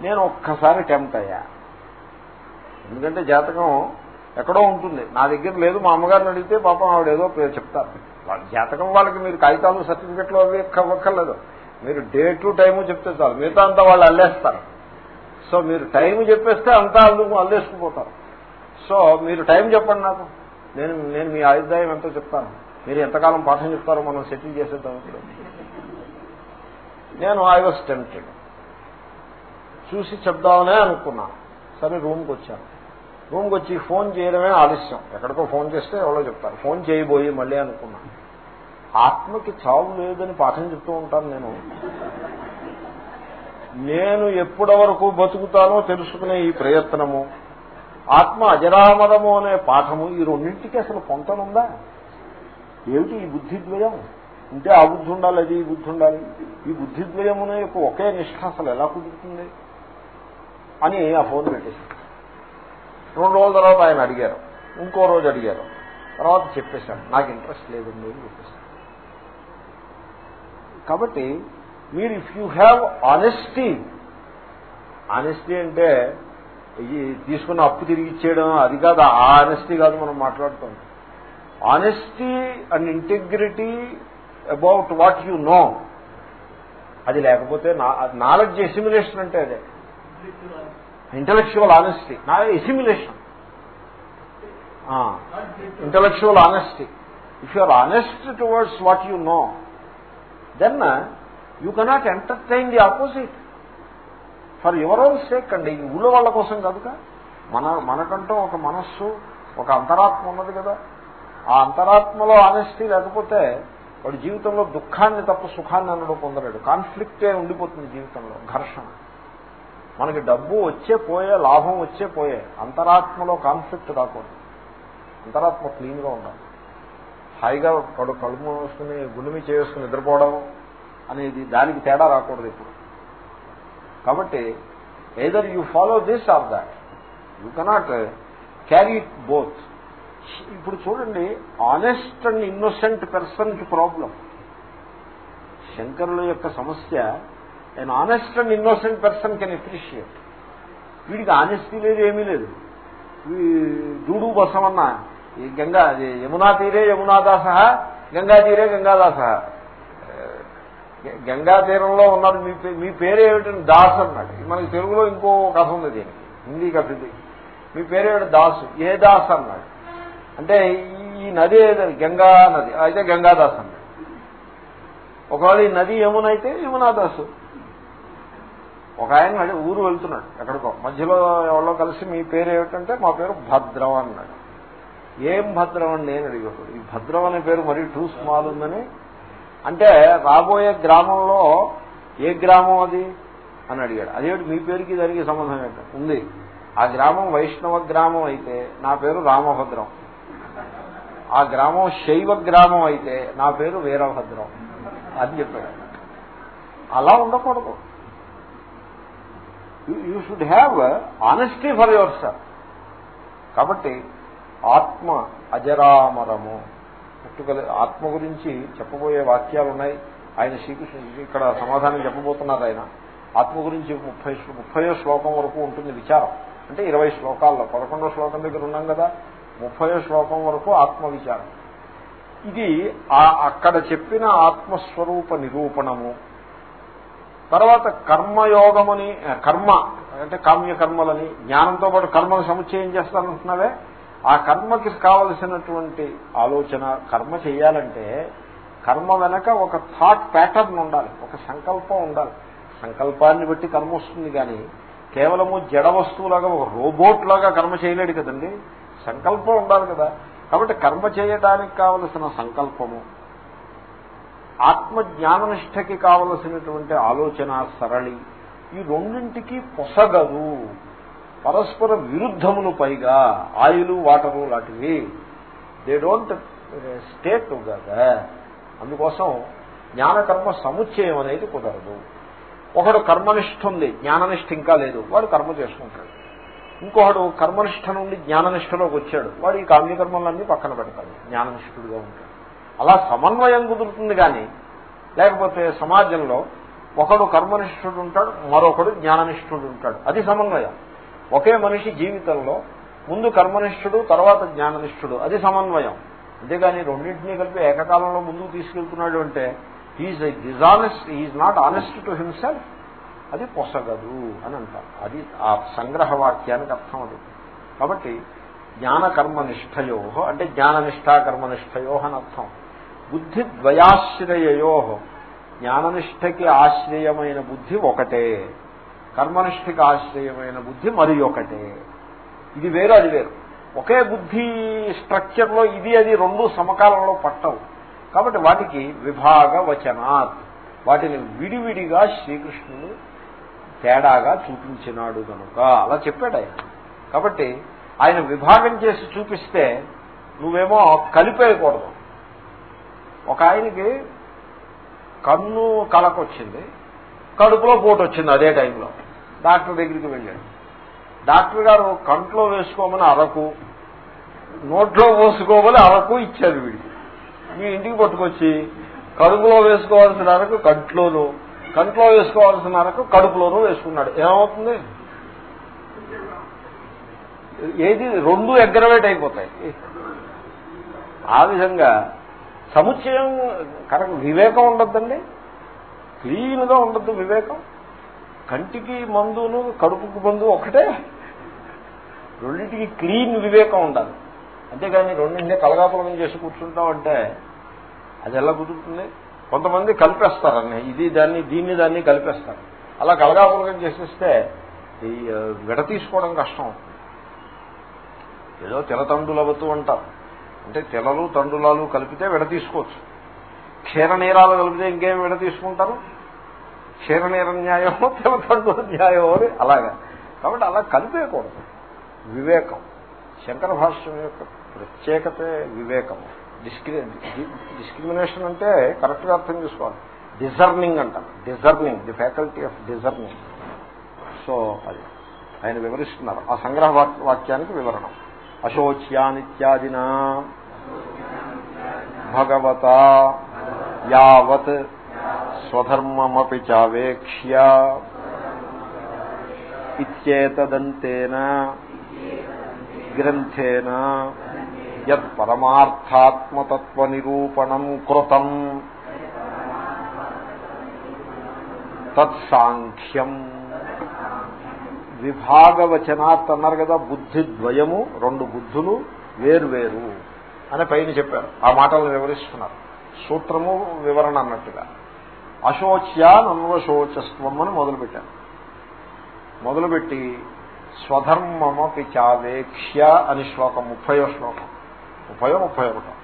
నేను ఒక్కసారి టెంప్ట్ అయ్యా. ఎందుకంటే జాతకం ఎక్కడో ఉంటుంది. నా దగ్గర లేదు. మా అమ్మగారిని అడిగితే పాపం ఆవిడ ఏదో చెప్తారు. వాళ్ళ జాతకం వాళ్ళకి మీరు కాగితాలు సర్టిఫికెట్లు అవి ఒక్కర్లేదు. మీరు డే టు టైము చెప్తే చాలు. మిగతా అంతా వాళ్ళు అల్లేస్తారు. సో మీరు టైం చెప్పేస్తే అంతా అందుకు అల్లేసుకుపోతారు. సో మీరు టైం చెప్పండి నాకు. నేను నేను మీ ఆయుర్దాయం ఎంతో చెప్తాను. మీరు ఎంతకాలం పాఠం చెప్తారో మనం సెటిల్ చేసేద్దాం ఇప్పుడు. నేను ఐ వాజ్ టెంప్టెడ్ చూసి చెప్దామనే అనుకున్నాను సరే రూమ్కి వచ్చాను. రూమ్కి వచ్చి ఫోన్ చేయడమే ఆలస్యం. ఎక్కడికో ఫోన్ చేస్తే ఎవరో చెప్తారు. ఫోన్ చేయబోయి మళ్ళీ అనుకున్నాను ఆత్మకి చావు లేదని పాఠం చెప్తూ ఉంటాను నేను. నేను ఎప్పటి వరకు బతుకుతానో తెలుసుకునే ఈ ప్రయత్నము ఆత్మ అజరామరము అనే పాఠము ఈ రెండింటికి అసలు పొంతనుందా? ఏమిటి ఈ బుద్ధిద్వయం? ఉంటే ఆ బుద్ధి ఉండాలి అది ఈ బుద్ధి ఉండాలి. ఈ బుద్ధిద్వయమున యొక్క ఒకే నిష్ఠ అసలు ఎలా కుదురుతుంది? అని ఆ ఫోన్ పెట్టేసి రెండు రోజుల తర్వాత ఆయన అడిగారు. ఇంకో రోజు అడిగారు. తర్వాత చెప్పేశాను నాకు ఇంట్రెస్ట్ లేదండి అని చెప్పేశాను కాబట్టి మీరు if you have honesty honesty అంటే తీసుకున్న అప్పు తిరిగి ఇచ్చేయడం అది కాదు ఆ ఆనెస్టీ కాదు మనం మాట్లాడుతాం. Honesty and integrity about what you know అది లేకపోతే నాలెడ్జ్ ఎసిమిలేషన్ అంటే అదే. ఇంటలెక్చువల్ ఆనెస్టీ నా assimilation intellectual honesty if you are honest towards what you know then you cannot entertain the opposite for your own sake అండి ఈ ఊళ్ళో వాళ్ళ కోసం కాదుగా. మన మనకంటూ ఒక మనస్సు ఒక అంతరాత్మ ఉన్నది కదా. ఆ అంతరాత్మలో ఆనెస్టీ లేకపోతే వాడు జీవితంలో దుఃఖాన్ని తప్ప సుఖాన్ని అన్నడు పొందలేడు. కాన్ఫ్లిక్టే ఉండిపోతుంది జీవితంలో ఘర్షణ. మనకి డబ్బు వచ్చే పోయే లాభం వచ్చే పోయే అంతరాత్మలో కాన్ఫ్లిక్ట్ రాకూడదు. అంతరాత్మ క్లీన్గా ఉండాలి. హాయిగా కడు కడుపు మూసుకుని గుండెమి చేసుకుని నిద్రపోవడం అనేది దానికి తేడా రాకూడదు ఇప్పుడు. కాబట్టి either you follow this or that you cannot carry both ఇప్పుడు చూడండి ఆనెస్ట్ అండ్ ఇన్నోసెంట్ పర్సన్కి ప్రాబ్లం శంకరుల యొక్క సమస్య and honest and innocent person can appreciate వీడికి ఆనెస్టీ లేదు ఏమీ లేదు. దూడు బసమన్నా ఈ గంగా యమునా తీరే యమునాదాస గంగా తీరే గంగాదాస గంగా తీరంలో ఉన్నారు. మీ మీ పేరేమిటని దాస్ అన్నాడు. మనకి తెలుగులో ఇంకో కథ ఉంది దీనికి. హిందీ కథ ఇది. మీ పేరేమిటి? దాసు. ఏ దాస్ అన్నాడు. అంటే ఈ నది గంగా నది. అయితే గంగాదాస్ అన్నాడు. ఒకవేళ ఈ నది యమునైతే యమునాదాసు ఒక ఆయన ఊరు వెళ్తున్నాడు ఎక్కడికో. మధ్యలో ఎవరో కలిసి మీ పేరు ఏమిటంటే మా పేరు భద్రం అన్నాడు. ఏం భద్రం అని నేను అడిగాడు ఈ భద్రం అనే పేరు మరీ టూ స్మాల్ ఉందని అంటే రాబోయే గ్రామంలో ఏ గ్రామం అది? అని అడిగాడు. అదేమిటి? మీ పేరుకి దానికి సంబంధం ఏంట? ఉంది. ఆ గ్రామం వైష్ణవ గ్రామం అయితే నా పేరు రామభద్రం. ఆ గ్రామం శైవ గ్రామం అయితే నా పేరు వీరభద్రం అది చెప్పాడు. అలా ఉండకూడదు. You should have honesty for yourself కాబట్టి ఆత్మ అజరామరము. పుట్టుకల ఆత్మ గురించి చెప్పబోయే వాక్యాలు ఉన్నాయి ఆయన శ్రీకృష్ణ ఇక్కడ సమాధానం చెప్పబోతున్నారు ఆయన. ఆత్మ గురించి ముప్పై ముప్పయో శ్లోకం వరకు ఉంటుంది విచారం. అంటే ఇరవై శ్లోకాల్లో పదకొండో శ్లోకం దగ్గర ఉన్నాం కదా ముప్పయో శ్లోకం వరకు ఆత్మ విచారం. ఇది అక్కడ చెప్పిన ఆత్మస్వరూప నిరూపణము. తర్వాత కర్మయోగమని కర్మ అంటే కామ్య కర్మలని జ్ఞానంతో పాటు కర్మను సముచ్చయం చేస్తానంటున్నావే? ఆ కర్మకి కావలసినటువంటి ఆలోచన కర్మ చేయాలంటే కర్మ వెనక ఒక థాట్ ప్యాటర్న్ ఉండాలి ఒక సంకల్పం ఉండాలి. సంకల్పాన్ని బట్టి కర్మ వస్తుంది కానీ కేవలము జడ వస్తువులాగా ఒక రోబోట్ లాగా కర్మ చేయలేడు కదండి. సంకల్పం ఉండాలి కదా. కాబట్టి కర్మ చేయడానికి కావలసిన సంకల్పము ఆత్మ జ్ఞాననిష్టకి కావలసినటువంటి ఆలోచన సరళి ఈ రెండింటికి పొసగదు. పరస్పర విరుద్ధములు పైగా ఆయిల్ వాటరు లాంటివి. దే డోంట్ స్టేట్ టుగెదర్ అందుకోసం జ్ఞానకర్మ సముచ్చయం అనేది కుదరదు. ఒకడు కర్మనిష్ఠ ఉంది జ్ఞాననిష్ఠ ఇంకా లేదు. వాడు కర్మ చేసుకుంటాడు. ఇంకొకడు కర్మనిష్ట నుండి జ్ఞాననిష్టలోకి వచ్చాడు. వాడు ఈ కామ్యకర్మలన్నీ పక్కన పెడతాడు. జ్ఞాననిష్ఠుడుగా ఉంటాడు. అలా సమన్వయం కుదురుతుంది కానీ లేకపోతే సమాజంలో ఒకడు కర్మనిష్ఠుడు ఉంటాడు మరొకడు జ్ఞాననిష్ఠుడు ఉంటాడు. అది సమన్వయం. ఒకే మనిషి జీవితంలో ముందు కర్మనిష్ఠుడు తర్వాత జ్ఞాననిష్ఠుడు. అది సమన్వయం. అంతేగాని రెండింటినీ కలిపి ఏకకాలంలో ముందుకు తీసుకెళ్తున్నాడు అంటే he is dishonest is not honest to himself అది పొసగదు అని అంటారు. అది ఆ సంగ్రహ వాక్యానికి అర్థం అది. కాబట్టి జ్ఞాన కర్మనిష్టయో అంటే జ్ఞాననిష్టా కర్మనిష్టయో అని అర్థం. బుద్ధి ద్వయాశ్రయయో జ్ఞాననిష్టకి ఆశ్రయమైన బుద్ధి ఒకటే. కర్మనిష్ఠికి ఆశ్రయమైన బుద్ధి మరి ఒకటే. ఇది వేరు అది వేరు. ఒకే బుద్ధి స్ట్రక్చర్లో ఇది అది రెండు సమకాలంలో పట్టవు. కాబట్టి వాటికి విభాగ వచనాత్. వాటిని విడివిడిగా శ్రీకృష్ణుడు తేడాగా చూపించినాడు కనుక అలా చెప్పాడు ఆయన. కాబట్టి ఆయన విభాగం చేసి చూపిస్తే నువ్వేమో కలిపేయకూడదు. ఒక ఆయనకి కన్ను కలకొచ్చింది. కడుపులో పోటు వచ్చింది అదే టైంలో. డాక్టర్ దగ్గరికి వెళ్ళాడు. డాక్టర్ గారు కంట్లో వేసుకోమని అరకు నోట్లో పోసుకోమని అరకు ఇచ్చారు వీడికి. మీ ఇంటికి పట్టుకొచ్చి కడుపులో వేసుకోవాల్సిన అరకు కంట్లోనూ కంట్లో వేసుకోవాల్సిన అరకు కడుపులోనూ వేసుకున్నాడు. ఏమవుతుంది? ఏది? రెండు ఎగ్గరవేట్ అయిపోతాయి. ఆ విధంగా సముచ్చయం కరెక్ట్ వివేకం ఉండద్దండి? క్లీన్గా ఉండద్దు వివేకం. కంటికి మందును కడుపుకు మందు ఒకటే రెండింటికి క్లీన్ వివేకం ఉండాలి. అంతేగాని రెండింటినే కలగాపులం చేసి కూర్చుంటాం అంటే అది ఎలా కుదురుతుంది? కొంతమంది కలిపేస్తారని ఇది దాన్ని దీన్ని దాన్ని కలిపేస్తారు. అలా కలగాపులగం చేసేస్తే ఈ విడతీసుకోవడం కష్టం ఏదో తిలతండులవతూ అంటారు. అంటే తిలలు తండులాలు కలిపితే విడ క్షీరనీరాలు కలిపితే ఇంకేం విడ తీసుకుంటారు? క్షీరనీర న్యాయమో తిలతండుల న్యాయమో అని అలాగా. కాబట్టి అలా కలిపేయకూడదు. వివేకం. శంకర భాష్యం యొక్క ప్రత్యేకత వివేకం డిస్క్రి డిస్క్రిమినేషన్ అంటే కరెక్ట్గా అర్థం చేసుకోవాలి. డిజర్నింగ్ అంటారు. Discerning the faculty of discerning. So అది. ఆయన వివరిస్తున్నారు. ఆ సంగ్రహ వాక్యానికి వివరణం. అశోచ్యానిత్యాదిన భగవత యావత్ స్వధర్మమపి చావేక్ష్య ఇచ్చేతదంతేన గ్రంథేన యత్ పరమార్థాత్మతత్వ నిరూపణం కృతం తత్సాంఖ్యం విభాగవచనాత్ అన్నారు కదా బుద్ధి ద్వయము రెండు బుద్ధులు వేరువేరు అని పైన చెప్పారు. ఆ మాటలను వివరిస్తున్నారు. సూత్రము వివరణ అన్నట్టుగా. అశోచ్యానన్వశోచస్వం అని మొదలుపెట్టారు మొదలుపెట్టి స్వధర్మమపి చావేక్ష్య అని శ్లోకం ముప్పయో శ్లోకం. ముప్పయో ముప్పై ఒకటో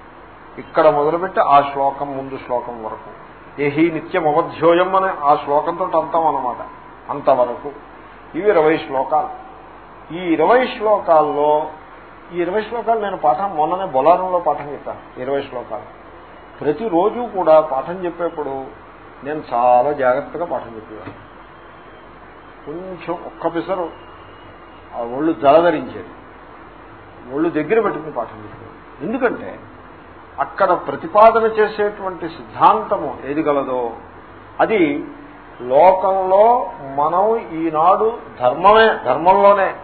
ఇక్కడ మొదలుపెట్టి ఆ శ్లోకం ముందు శ్లోకం వరకు. ఏహి నిత్యం అవధ్యోయం అనే ఆ శ్లోకంతో అంతం అనమాట అంతవరకు. ఇవి ఇరవై శ్లోకాలు. ఈ ఇరవై శ్లోకాల్లో ఈ ఇరవై శ్లోకాలు నేను పాఠం మొన్ననే బొలారంలో పాఠం చెప్పాను. ఇరవై శ్లోకాలు. ప్రతిరోజు కూడా పాఠం చెప్పేప్పుడు నేను చాలా జాగ్రత్తగా పాఠం చెప్పేవాడు కొంచెం ఒక్క పిసరు ఆ ఒళ్ళు జలధరించేది. ఒళ్ళు దగ్గర పెట్టుకుని పాఠం చెప్పేవాడు ఎందుకంటే అక్కడ ప్రతిపాదన చేసేటువంటి సిద్ధాంతము ఏది గలదో అది లోకంలో మనం ఈనాడు ధర్మమే ధర్మంలోనే.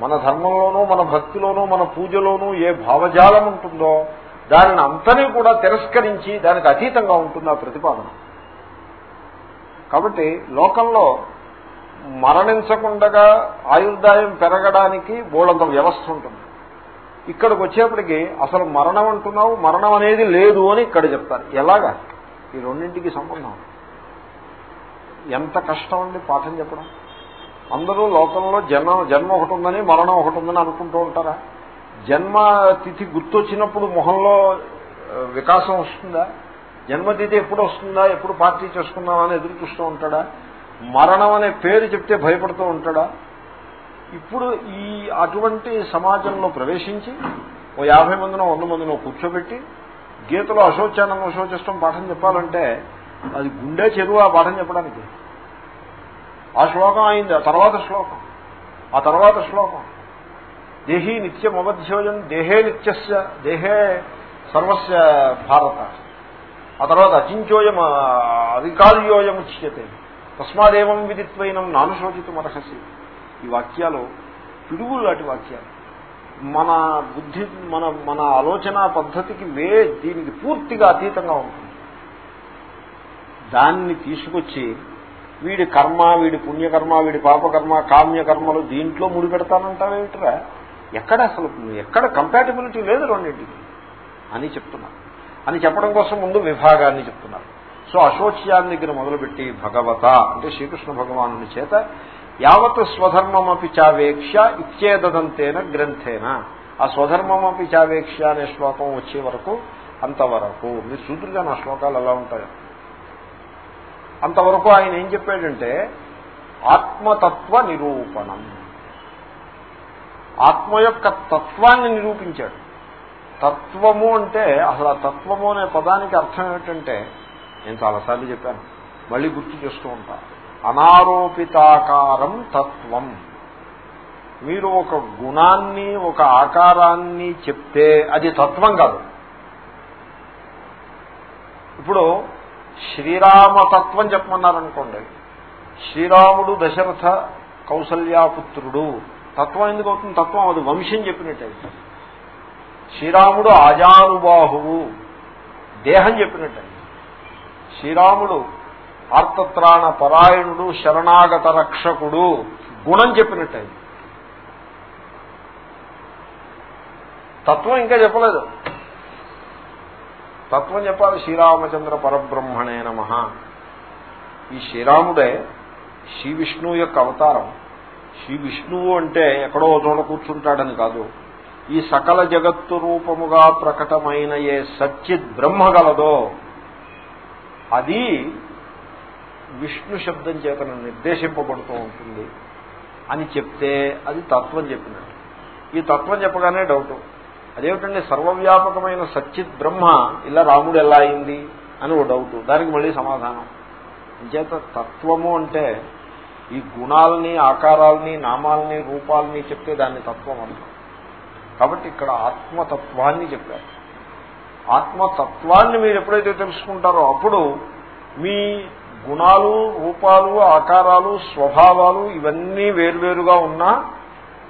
మన ధర్మంలోనూ మన భక్తిలోనూ మన పూజలోనూ ఏ భావజాలం ఉంటుందో దానిని అంతని కూడా తిరస్కరించి దానికి అతీతంగా ఉంటుంది ఆ ప్రతిపాదన? కాబట్టి లోకంలో మరణించకుండగా ఆయుర్దాయం పెరగడానికి బోళంత వ్యవస్థ ఉంటుంది. ఇక్కడికి వచ్చేప్పటికి అసలు మరణం అంటున్నావు మరణం అనేది లేదు అని ఇక్కడ చెప్తారు. ఎలాగా? ఈ రెండింటికి సంబంధం. ఎంత కష్టం అండి పాఠం చెప్పడం? అందరూ లోకంలో జన్మ జన్మ ఒకటి ఉందని మరణం ఒకటి ఉందని అనుకుంటూ ఉంటారా? జన్మతిథి గుర్తొచ్చినప్పుడు మొహంలో వికాసం వస్తుందా? జన్మతిథి ఎప్పుడు వస్తుందా? ఎప్పుడు పార్టీ చేసుకుందామని ఎదురు చూస్తూ ఉంటాడా? మరణం అనే పేరు చెప్తే భయపడుతూ ఉంటాడా? ఇప్పుడు ఈ అటువంటి సమాజంలో ప్రవేశించి ఓ యాభై మందినో వంద మందినో కూర్చోబెట్టి గీతలో అశోచానం అశోచిష్టం పాఠం చెప్పాలంటే అది గుండె చెరువు ఆ పాఠం చెప్పడానికి. ఆ శ్లోకం అయింది ఆ తర్వాత శ్లోకం. ఆ తర్వాత శ్లోకం. దేహీ నిత్యం అవధ్యోజన్ దేహే నిత్యస్య దేహే సర్వస్య భారత. ఆ తర్వాత అచించోయం అధికార్యోయం ఉచ్యతే. తస్మాదేవం విదిత్వైనం నానుశోచితం అర్హసి. ఈ వాక్యాలు పిడుగులు లాంటి వాక్యాలు. మన బుద్ధి మన మన ఆలోచన పద్ధతికి వే దీనికి పూర్తిగా అతీతంగా ఉంటుంది. దాన్ని తీసుకొచ్చి వీడి కర్మ వీడి పుణ్యకర్మ వీడి పాపకర్మ కామ్యకర్మలు దీంట్లో ముడిపెడతానంటావేమిట్రా ఎక్కడ అసలు ఎక్కడ కంపాటిబిలిటీ లేదు రెండింటికి అని చెప్తున్నారు. అని చెప్పడం కోసం ముందు విభాగాన్ని చెప్తున్నారు. సో అశోచ్యాన్ని దగ్గర మొదలుపెట్టి భగవత అంటే శ్రీకృష్ణ భగవాను చేత యావత్ స్వధర్మమపి చావేక్ష ఇచ్చేదంతేన గ్రంథేన. ఆ స్వధర్మమపి చావేక్ష అనే శ్లోకం వచ్చే వరకు అంతవరకు. మీరు చూదురుగా నా శ్లోకాలు ఎలా ఉంటాయో. అంతవరకు ఆయన ఏం చెప్పాడంటే ఆత్మతత్వ నిరూపణం. ఆత్మ యొక్క తత్వాన్ని నిరూపించాడు. తత్వము అంటే అసలు ఆ తత్వము అనే పదానికి అర్థం ఏమిటంటే నేను చాలాసార్లు చెప్పాను మళ్ళీ గుర్తు చేస్తూ ఉంటా. అనారోపితాకారం తత్వం. మీరు ఒక గుణాన్ని ఒక ఆకారాన్ని చెప్తే అది తత్వం కాదు. ఇప్పుడు శ్రీరామతత్వం చెప్పమన్నారనుకోండి. శ్రీరాముడు దశరథ కౌసల్యాపుత్రుడు. తత్వం ఎందుకు అవుతుంది? తత్వం అది వంశం చెప్పినట్టయితే శ్రీరాముడు ఆజానుబాహువు. దేహం చెప్పినట్టయితే శ్రీరాముడు ఆర్తత్రాణ పరాయణుడు శరణాగత రక్షకుడు గుణం చెప్పినట్టయింది తత్వం ఇంకా చెప్పలేదు. తత్వం చెప్పాలి. శ్రీరామచంద్ర పరబ్రహ్మణే నమ. ఈ శ్రీరాముడే శ్రీ విష్ణువు యొక్క అవతారం. శ్రీ విష్ణువు అంటే ఎక్కడో చోట కూర్చుంటాడని కాదు. ఈ సకల జగత్తు రూపముగా ప్రకటమైన ఏ సచ్చిత్ బ్రహ్మ గలదో అది విష్ణు శబ్దం చేతను నిర్దేశింపబడుతూ ఉంటుంది అని చెప్తే అది తత్వం చెప్పినట్టు. ఈ తత్వం చెప్పగానే డౌట్ అదేమిటండి సర్వవ్యాపకమైన సచ్చిత్ బ్రహ్మ ఇలా రాముడు ఎలా అయింది అని ఓ డౌట్ దానికి మళ్ళీ సమాధానం. చేత తత్వము అంటే ఈ గుణాలని ఆకారాలని నామాలని రూపాలని చెప్తే దాన్ని తత్వం అంటాం కాబట్టి ఇక్కడ ఆత్మతత్వాన్ని చెప్పారు. ఆత్మతత్వాన్ని మీరు ఎప్పుడైతే తెలుసుకుంటారో అప్పుడు మీ గుణాలు రూపాలు ఆకారాలు స్వభావాలు ఇవన్నీ వేరువేరుగా ఉన్నా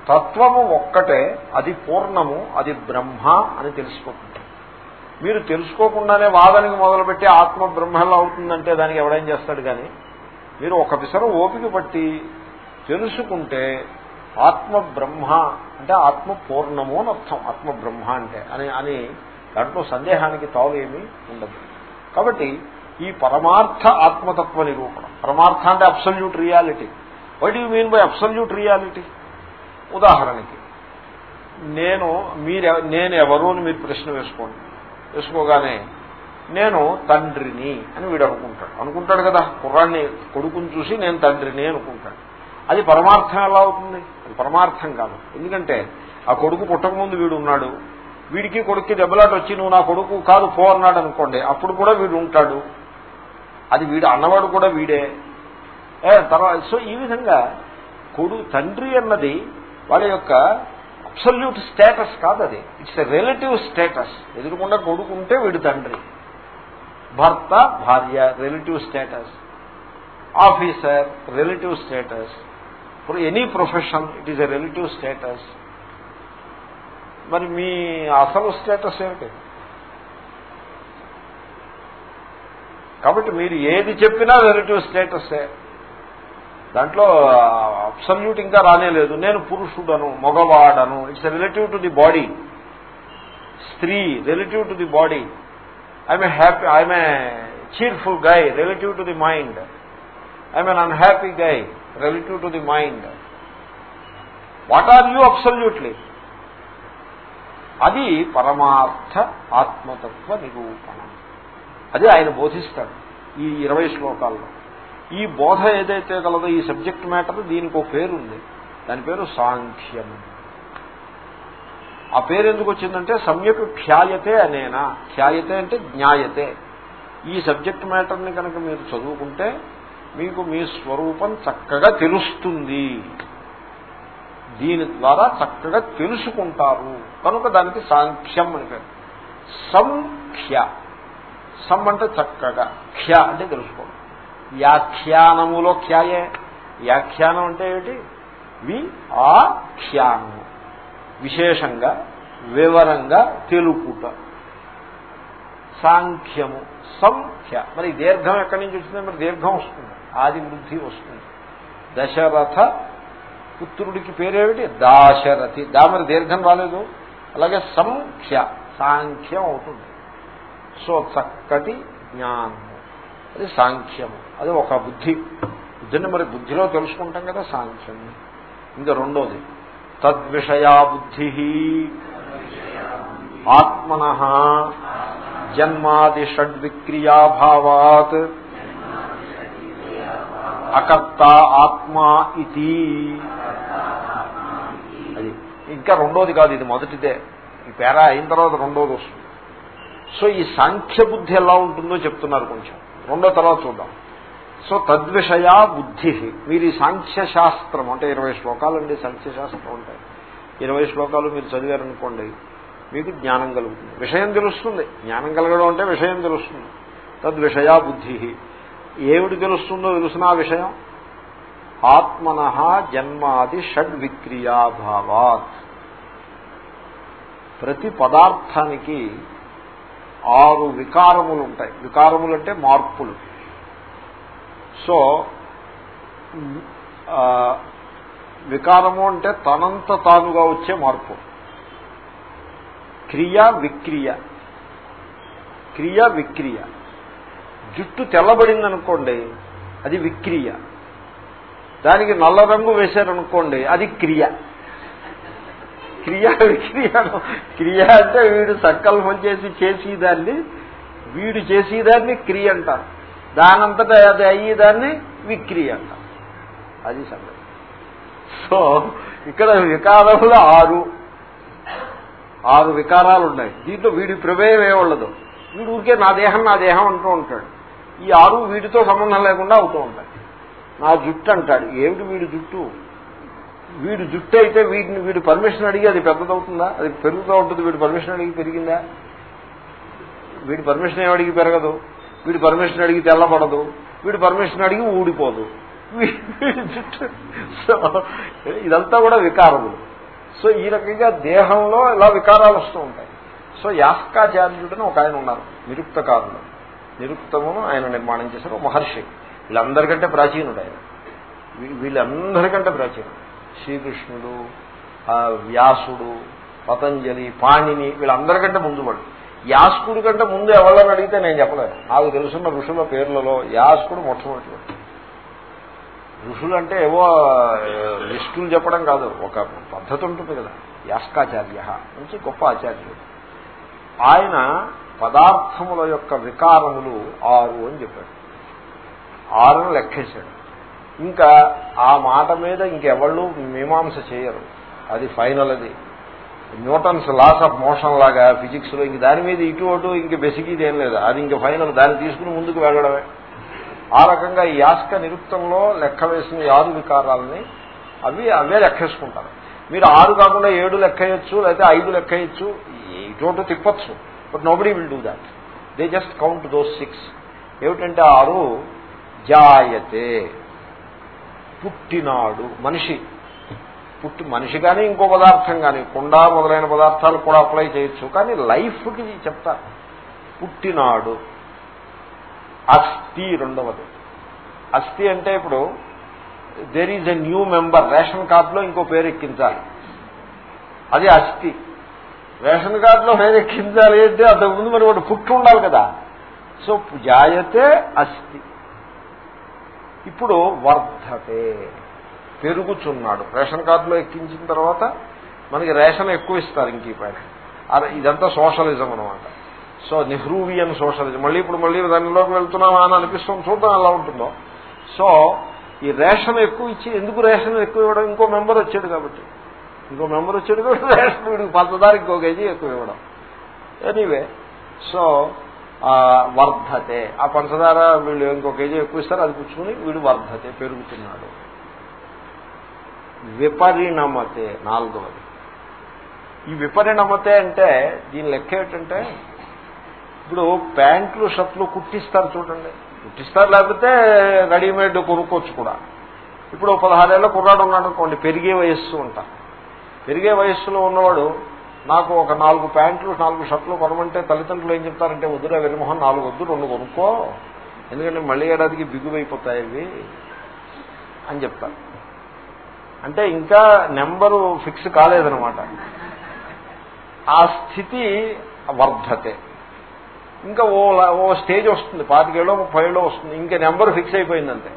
తత్వము ఒక్కటే అది పూర్ణము అది బ్రహ్మ అని తెలుసుకుంటుంది మీరు తెలుసుకోకుండానే వాదనకి మొదలుపెట్టి ఆత్మ బ్రహ్మలా అవుతుందంటే దానికి ఎవడేం చేస్తాడు కానీ మీరు ఒక విసరం ఓపిక పట్టి తెలుసుకుంటే ఆత్మ బ్రహ్మ అంటే ఆత్మ పూర్ణము అని అర్థం. ఆత్మ బ్రహ్మ అంటే అని అని దాంట్లో సందేహానికి తావు ఏమీ ఉండదు. కాబట్టి ఈ పరమార్థ ఆత్మతత్వ నిరూపణ. పరమార్థ అంటే absolute reality. What you mean by absolute reality? ఉదాహరణకి నేను మీరు నేను ఎవరు అని మీరు ప్రశ్న వేసుకోండి. వేసుకోగానే నేను తండ్రిని అని వీడు అనుకుంటాడు. అనుకుంటాడు కదా కుర్రాన్ని కొడుకుని చూసి నేను తండ్రిని అనుకుంటాడు. అది పరమార్థం ఎలా అవుతుంది? అది పరమార్థం కాదు. ఎందుకంటే ఆ కొడుకు పుట్టకముందు వీడు ఉన్నాడు. వీడికి కొడుక్కి దెబ్బలాట వచ్చి నువ్వు నా కొడుకు కాదు పో అన్నాడు అనుకోండి అప్పుడు కూడా వీడు ఉంటాడు. అది వీడు అన్నవాడు కూడా వీడే. తర్వాత సో ఈ విధంగా కొడు తండ్రి అన్నది వాళ్ళ యొక్క అబ్సల్యూట్ స్టేటస్ కాదు అది. It's a relative status. ఎదురుకుండా కొడుకుంటే వీడు తండ్రి. భర్త భార్య relative status officer relative status for any profession it is a relative status మరి మీ అసలు స్టేటస్ ఏమిటి? కాబట్టి మీరు ఏది చెప్పినా రిలేటివ్ స్టేటస్సే దాంట్లో అబ్సల్యూట్ ఇంకా రానేలేదు నేను పురుషుడను మగవాడను. It's relative to the body స్త్రీ relative to the body I'm a happy I'm a cheerful guy relative to the mind I'm an unhappy guy relative to the mind what are you absolutely అది పరమార్థ ఆత్మతత్వ నిరూపణ. అది ఆయన బోధిస్తాడు ఈ ఇరవై శ్లోకాల్లో. ఈ బోధ ఏదైతే కలదో ఈ సబ్జెక్ట్ మ్యాటర్ దీనికి ఒక పేరు ఉంది దాని పేరు సాంఖ్యము. ఆ పేరు ఎందుకు వచ్చిందంటే సమ్యక్ ఖ్యాయతే అనేనా? ఖ్యాయతే అంటే జ్ఞాయతే. ఈ సబ్జెక్ట్ మ్యాటర్ని కనుక మీరు చదువుకుంటే మీకు మీ స్వరూపం చక్కగా తెలుస్తుంది. దీని ద్వారా చక్కగా తెలుసుకుంటారు. కనుక దానికి సాంఖ్యం అని పేరు. సంఖ్య సం అంటే చక్కగా. ఖ్య అంటే తెలుసుకోవడం. వ్యాఖ్యానములో ఖ్యాయే. వ్యాఖ్యానం అంటే ఏమిటి? వి ఆఖ్యానము విశేషంగా వివరంగా తెలుపుట. సాంఖ్యము సంఖ్య. మరి దీర్ఘం ఎక్కడి నుంచి వచ్చింది? మరి దీర్ఘం వస్తుంది. ఆది వృద్ధి వస్తుంది. దశరథ పుత్రుడికి పేరేమిటి? దాశరథి. దా మరి దీర్ఘం రాలేదు. అలాగే సంఖ్య సాంఖ్యం అవుతుంది. సో చక్కటి జ్ఞానము. అది సాంఖ్యము. అది ఒక బుద్ధి. బుద్ధిని మరి బుద్ధిలో తెలుసుకుంటాం కదా సాంఖ్యం. ఇంకా రెండోది. తద్విషయా బుద్ధి ఆత్మన జన్మాది షడ్విక్రియాభావాత్ అకర్త ఆత్మా ఇది అది ఇంకా రెండోది కాదు ఇది మొదటిదే. ఈ పేర అయిన తర్వాత రెండోది వస్తుంది. సో ఈ సాంఖ్య బుద్ధి ఎలా ఉంటుందో చెప్తున్నారు కొంచెం. రెండో తర్వాత చూద్దాం. సో తద్విషయా బుద్ధి. మీరు ఈ సాంఖ్య శాస్త్రం అంటే ఇరవై శ్లోకాలు అండి సాంఖ్య శాస్త్రం ఉంటాయి ఇరవై శ్లోకాలు మీరు చదివారనుకోండి మీకు జ్ఞానం కలుగుతుంది. విషయం తెలుస్తుంది. జ్ఞానం కలగడం అంటే విషయం తెలుస్తుంది. తద్విషయా బుద్ధి. ఏమిటి తెలుస్తుందో తెలుసిన విషయం? ఆత్మన జన్మాది షడ్ విక్రియాభావాత్ ప్రతి పదార్థానికి ఆరు వికారములు ఉంటాయి. వికారములు అంటే మార్పులు. సో వికారము అంటే తనంత తానుగా వచ్చే మార్పు. క్రియ విక్రియ. క్రియ విక్రియ. జుట్టు తెల్లబడిందనుకోండి అది విక్రియ. దానికి నల్ల రంగు వేశారనుకోండి అది క్రియ. క్రియ విక్రియ క్రియ అంటే వీడు సంకల్పం చేసి చేసేదాన్ని వీడు చేసేదాన్ని క్రియ అంటారు. దానంతట అది అయ్యేదాన్ని విక్రి అంటారు అది సంగతి. సో ఇక్కడ వికారములు ఆరు. ఆరు వికారాలు ఉన్నాయి దీంట్లో వీడి ప్రమేయం ఏముండదు వీడు ఊరికే నా దేహం నా దేహం అంటూ ఉంటాడు. ఈ ఆరు వీడితో సంబంధం లేకుండా అవుతూ ఉంటాయి. నా జుట్టు అంటాడు. ఏమిటి వీడి జుట్టు? వీడు జుట్టు అయితే వీడిని వీడు పర్మిషన్ అడిగి అది పెద్దదవుతుందా? అది పెరుగుతూ ఉంటుంది. వీడు పర్మిషన్ అడిగి పెరిగిందా? వీడి పర్మిషన్ ఏమడిగి పెరగదు? వీడు పర్మిషన్ అడిగి తెల్లబడదు. వీడు పర్మిషన్ అడిగి ఊడిపోదు. సో ఇదంతా కూడా వికారములు. సో ఈ రకంగా దేహంలో ఇలా వికారాలు వస్తూ ఉంటాయి. సో యాస్కాచార్యుడని ఒక ఆయన ఉన్నారు. నిరుక్తకారుడు నిరుక్తమును ఆయన నిర్మాణం చేశారు మహర్షి. వీళ్ళందరికంటే ప్రాచీనుడు ఆయన. వీళ్ళందరికంటే ప్రాచీనుడు. శ్రీకృష్ణుడు వ్యాసుడు పతంజలి పాణిని వీళ్ళందరికంటే ముందు వాడు యాస్కుడి కంటే ముందు ఎవరిని అడిగితే నేను చెప్పలేను నాకు తెలుసున్న ఋషుల పేర్లలో యాస్కుడు మొట్టమొదటి ఋషులు అంటే ఏవో లిస్టులు చెప్పడం కాదు. ఒక పద్ధతి ఉంటుంది కదా. యాస్కాచార్య మంచి గొప్ప ఆచార్యుడు. ఆయన పదార్థముల యొక్క వికారములు ఆరు అని చెప్పాడు. ఆరును లెక్కేశాడు. ఇంకా ఆ మాట మీద ఇంకెవళ్ళు మీమాంస చేయరు. అది ఫైనల్ అది. న్యూటన్స్ లాస్ ఆఫ్ మోషన్ లాగా ఫిజిక్స్లో ఇంక దాని మీద ఇటు అటు ఇంక బెసికిది ఏం లేదు. అది ఇంక ఫైనల్ దాన్ని తీసుకుని ముందుకు వెళ్ళడమే. ఆ రకంగా ఈ యాస్క నిరుక్తంలో లెక్క వేసిన ఆరు వికారాలని అవి అవే లెక్కేసుకుంటారు. మీరు ఆరు కాకుండా ఏడు లెక్కయచ్చు లేకపోతే ఐదు లెక్కయచ్చు ఇటు తిప్పచ్చు. But nobody will do that they just count those six ఏమిటంటే ఆరు జాయతే. పుట్టినాడు మనిషి. పుట్టి మనిషి కానీ ఇంకో పదార్థం కానీ కుండ మొదలైన పదార్థాలు కూడా అప్లై చేయొచ్చు. కానీ లైఫ్కి చెప్తా పుట్టినాడు. అస్థి రెండవది. అస్థి అంటే ఇప్పుడు there is a new member ration కార్డులో ఇంకో పేరు ఎక్కించాలి. అది అస్థి. రేషన్ కార్డులో పేరు ఎక్కించాలి అంటే అంతకుముందు మరి వాడు పుట్టి ఉండాలి కదా. సో జాయతే అస్థి. ఇప్పుడు వర్ధతే. పెరుగుచున్నాడు. రేషన్ కార్డులో ఎక్కించిన తర్వాత మనకి రేషన్ ఎక్కువ ఇస్తారు ఇంక పైన. అరే ఇదంతా సోషలిజం అనమాట సో నెహ్రూవియన్ సోషలిజం. మళ్ళీ ఇప్పుడు మళ్ళీ దానిలోకి వెళ్తున్నామా అని అనిపిస్తుంది. చూద్దాం అలా ఉంటుందో. సో ఈ రేషన్ ఎక్కువ ఇచ్చి ఎందుకు రేషన్ ఎక్కువ ఇవ్వడం? ఇంకో మెంబర్ వచ్చాడు కాబట్టి. ఇంకో మెంబర్ వచ్చాడు కాబట్టి రేషన్ వీడికి పంచదార ఇంకో కేజీ ఎక్కువ ఇవ్వడం. ఎనీవే సో వర్ధతే. ఆ పంచదార వీళ్ళు ఇంకో కేజీ ఎక్కువ ఇస్తారు. అది పుచ్చుకుని వీడు వర్ధతే పెరుగుతున్నాడు. విపరిణమతే నాలుగవది. ఈ విపరిణమతే అంటే దీని లెక్క ఏంటంటే ఇప్పుడు ప్యాంట్లు షర్ట్లు కుట్టిస్తారు చూడండి. కుట్టిస్తారు లేకపోతే రెడీమేడ్ కొనుక్కోవచ్చు కూడా. ఇప్పుడు పదహారేళ్ళ కుర్రాడు ఉన్నాడు అనుకోండి పెరిగే వయస్సు ఉంటారు పెరిగే వయస్సులో ఉన్నవాడు నాకు ఒక నాలుగు ప్యాంట్లు నాలుగు షర్ట్లు కొనమంటే తల్లిదండ్రులు ఏం చెప్తారంటే వద్దురా వెరిమోహన్ నాలుగు వద్దు రెండు కొనుక్కో. ఎందుకంటే మళ్ళీ ఏడాదికి బిగువైపోతాయి అని చెప్తారు. అంటే ఇంకా నెంబరు ఫిక్స్ కాలేదనమాట ఆ స్థితి వర్ధతే. ఇంకా ఓ ఓ స్టేజ్ వస్తుంది పాతికేళ్ళో ముప్పై ఏళ్ళో వస్తుంది ఇంకా నెంబర్ ఫిక్స్ అయిపోయిందంటే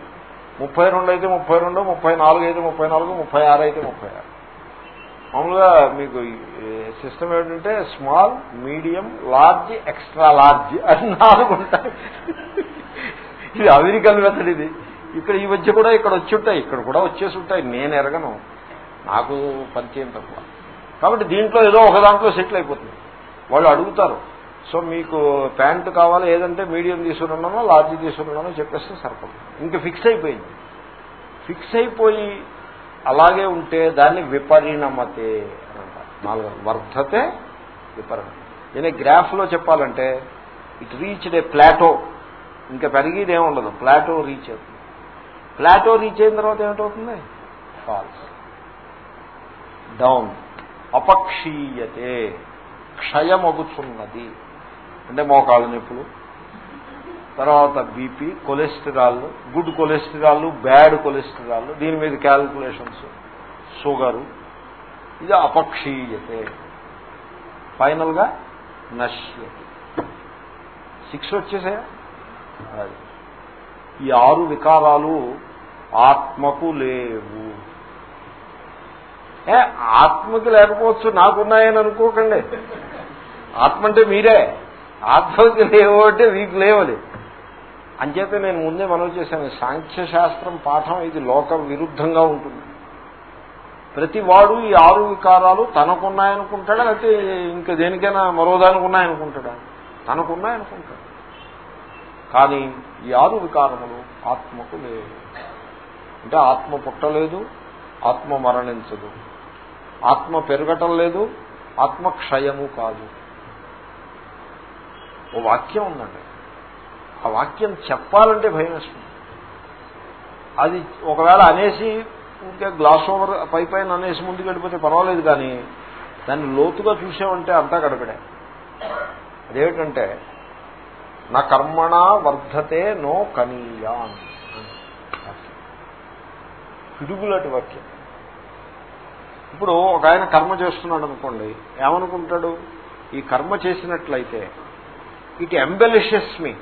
ముప్పై రెండు అయితే ముప్పై రెండు ముప్పై నాలుగు అయితే ముప్పై నాలుగు ముప్పై ఆరు అయితే ముప్పై ఆరు మామూలుగా మీకు సిస్టమ్ ఏంటంటే small medium large extra large అని నాలుగు ఉంటాయి. ఇది అమెరికన్ మెథడ్ ఇది. ఇక్కడ ఈ మధ్య కూడా ఇక్కడ వచ్చి ఉంటాయి ఇక్కడ కూడా వచ్చేసి ఉంటాయి. నేను ఎరగను. నాకు పరిచయం తక్కువ. కాబట్టి దీంట్లో ఏదో ఒక దాంట్లో సెటిల్ అయిపోతుంది. వాళ్ళు అడుగుతారు సో మీకు ప్యాంటు కావాలి ఏదంటే మీడియం తీసుకున్నానో లార్జ్ తీసుకున్నానో చెప్పేస్తే సరిపడుతుంది ఇంకా ఫిక్స్ అయిపోయింది. ఫిక్స్ అయిపోయి అలాగే ఉంటే దాన్ని విపరిణమతే అంటారు. నాలుగు వర్ధతే విపరిణం దీని గ్రాఫ్లో చెప్పాలంటే ఇట్ రీచ్డ్ ఏ ప్లాటో. ఇంకా పెరిగిదేముండదు ప్లాటో రీచ్ అవుతుంది. ప్లాటో రీచ్ అయిన తర్వాత ఏమిటవుతుంది? Falls down అపక్షీయతే. క్షయమగుతున్నది అంటే మోకాళ్ళ నొప్పులు. తర్వాత BP cholesterol good cholesterol bad cholesterol దీని మీద క్యాల్కులేషన్స్. షుగరు ఇది అపక్షీయతే. ఫైనల్గా నశ్యతి. సిక్స్ వచ్చేసాయా? అది ఈ ఆరు వికారాలు ఆత్మకు లేవు. ఏ ఆత్మకి లేకపోవచ్చు నాకున్నాయని అనుకోకండి. ఆత్మ అంటే మీరే. ఆత్మకి లేవు అంటే మీకు లేవది అంచేతే నేను ముందే మనవి చేశాను సాంఖ్యశాస్త్రం పాఠం ఇది లోక విరుద్ధంగా ఉంటుంది. ప్రతి వాడు ఈ ఆరు వికారాలు తనకున్నాయనుకుంటాడా లేకపోతే ఇంకా దేనికైనా మరో దానికి ఉన్నాయనుకుంటాడా తనకున్నాయనుకుంటాడు. కానీ ఈ ఆరు వికారములు ఆత్మకు లేవు. అంటే ఆత్మ పుట్టలేదు ఆత్మ మరణించదు. ఆత్మ పెరగటం లేదు ఆత్మ క్షయము కాదు. ఓ వాక్యం ఉందండి. ఆ వాక్యం చెప్పాలంటే భయం వేస్తుంది. అది ఒకవేళ అనేసి ఇంకా గ్లాస్ ఓవర్ పై పైన అనేసి ముందుకు వెళ్ళిపోతే పర్వాలేదు కానీ దాన్ని లోతుగా చూసామంటే అంతా గడపడే అదేమిటంటే నా కర్మణ వర్ధతే నో కనీయాన్ పిడుగులాంటి వాక్యం. ఇప్పుడు ఒక ఆయన కర్మ చేస్తున్నాడు అనుకోండి ఏమనుకుంటాడు? ఈ కర్మ చేసినట్లయితే ఇట్ ఎంబెలిషస్ మీ.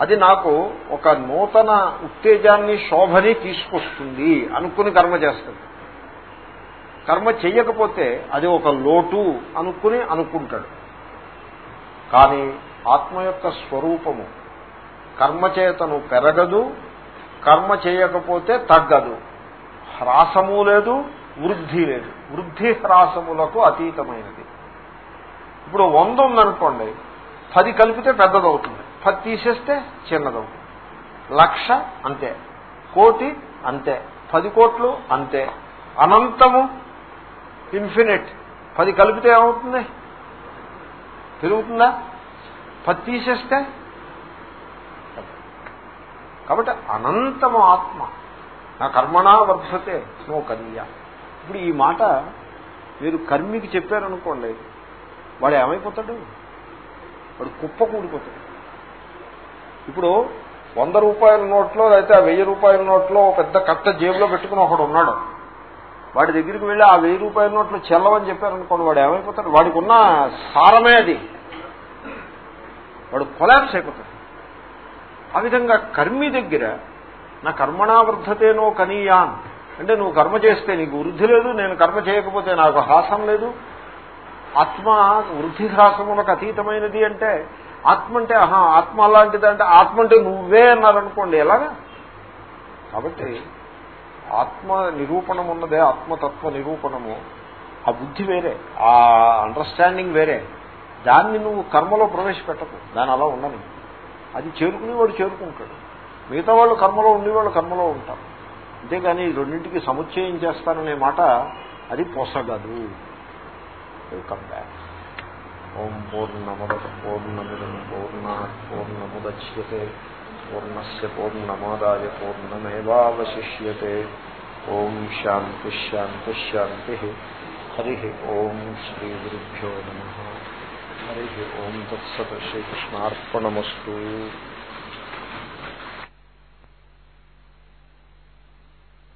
అది నాకు ఒక నూతన ఉత్తేజాన్ని శోభని తీసుకొస్తుంది అనుకుని కర్మ చేస్తుంది కర్మ చెయ్యకపోతే అది ఒక లోటు అనుకుని అనుకుంటాడు. కానీ ఆత్మ యొక్క స్వరూపము కర్మచేతను పెరగదు కర్మ చేయకపోతే తగ్గదు. హ్రాసము లేదు వృద్ధి లేదు వృద్ధి హ్రాసములకు అతీతమైనది ఇప్పుడు వంద ఉందనుకోండి పది కలిపితే పెద్దదవుతుంది పది తీసేస్తే చిన్నదవుతుంది లక్ష అంతే కోటి అంతే పది కోట్లు అంతే అనంతము ఇన్ఫినిట్ పది కలిపితే ఏమవుతుంది పెరుగుతుందా పది తీసేస్తే కాబట్టి అనంతము ఆత్మ. నా కర్మణా వర్ధతే నో కన్య ఇప్పుడు ఈ మాట మీరు కర్మికి చెప్పారనుకోండి వాడు ఏమైపోతాడు? వాడు కుప్ప కూడిపోతాడు ఇప్పుడు వంద రూపాయల నోట్లో అయితే ఆ వెయ్యి రూపాయల నోట్లో పెద్ద కట్ట జేబులో పెట్టుకుని ఒకడు ఉన్నాడు. వాడి దగ్గరికి వెళ్ళి ఆ వెయ్యి రూపాయల నోట్లు చెల్లవని చెప్పారనుకోండి వాడు ఏమైపోతాడు? వాడికి ఉన్న సారమే అది. వాడు కొలాబ్స్ అయిపోతాడు. ఆ విధంగా కర్మి దగ్గర నా కర్మణావర్ధతేనో కనీయాన్. అంటే నువ్వు కర్మ చేస్తే నీకు వృద్ధి లేదు నేను కర్మ చేయకపోతే నాకు హాసం లేదు. ఆత్మ వృద్ధి హ్రాసములకు అతీతమైనది అంటే ఆత్మ అంటే ఆహా ఆత్మ అలాంటిది అంటే ఆత్మ అంటే నువ్వే అన్నారనుకోండి ఎలాగా? కాబట్టి ఆత్మ నిరూపణం ఉన్నదే ఆత్మతత్వ నిరూపణము. ఆ బుద్ధి వేరే ఆ అండర్స్టాండింగ్ వేరే. దాన్ని నువ్వు కర్మలో ప్రవేశపెట్టకు దాని అలా ఉండని. అది చేరుకుని వాడు చేరుకుంటాడు. మిగతా వాళ్ళు కర్మలో ఉండేవాళ్ళు కర్మలో ఉంటారు. అంతేగాని రెండింటికి సముచ్చయం చేస్తాననే మాట అది పొసగదు. వెల్కమ్ బ్యాక్ ఓం పూర్ణమద పూర్ణమిదం పూర్ణ పూర్ణముద్యతే. పూర్ణస్ పూర్ణమాదాయ పూర్ణమేవాశిష్యే ఓం శాంతి హరి ఓం శ్రీ గురుభ్యో నమ. హరి ఓం తత్సత్ శ్రీకృష్ణార్పణమస్తూ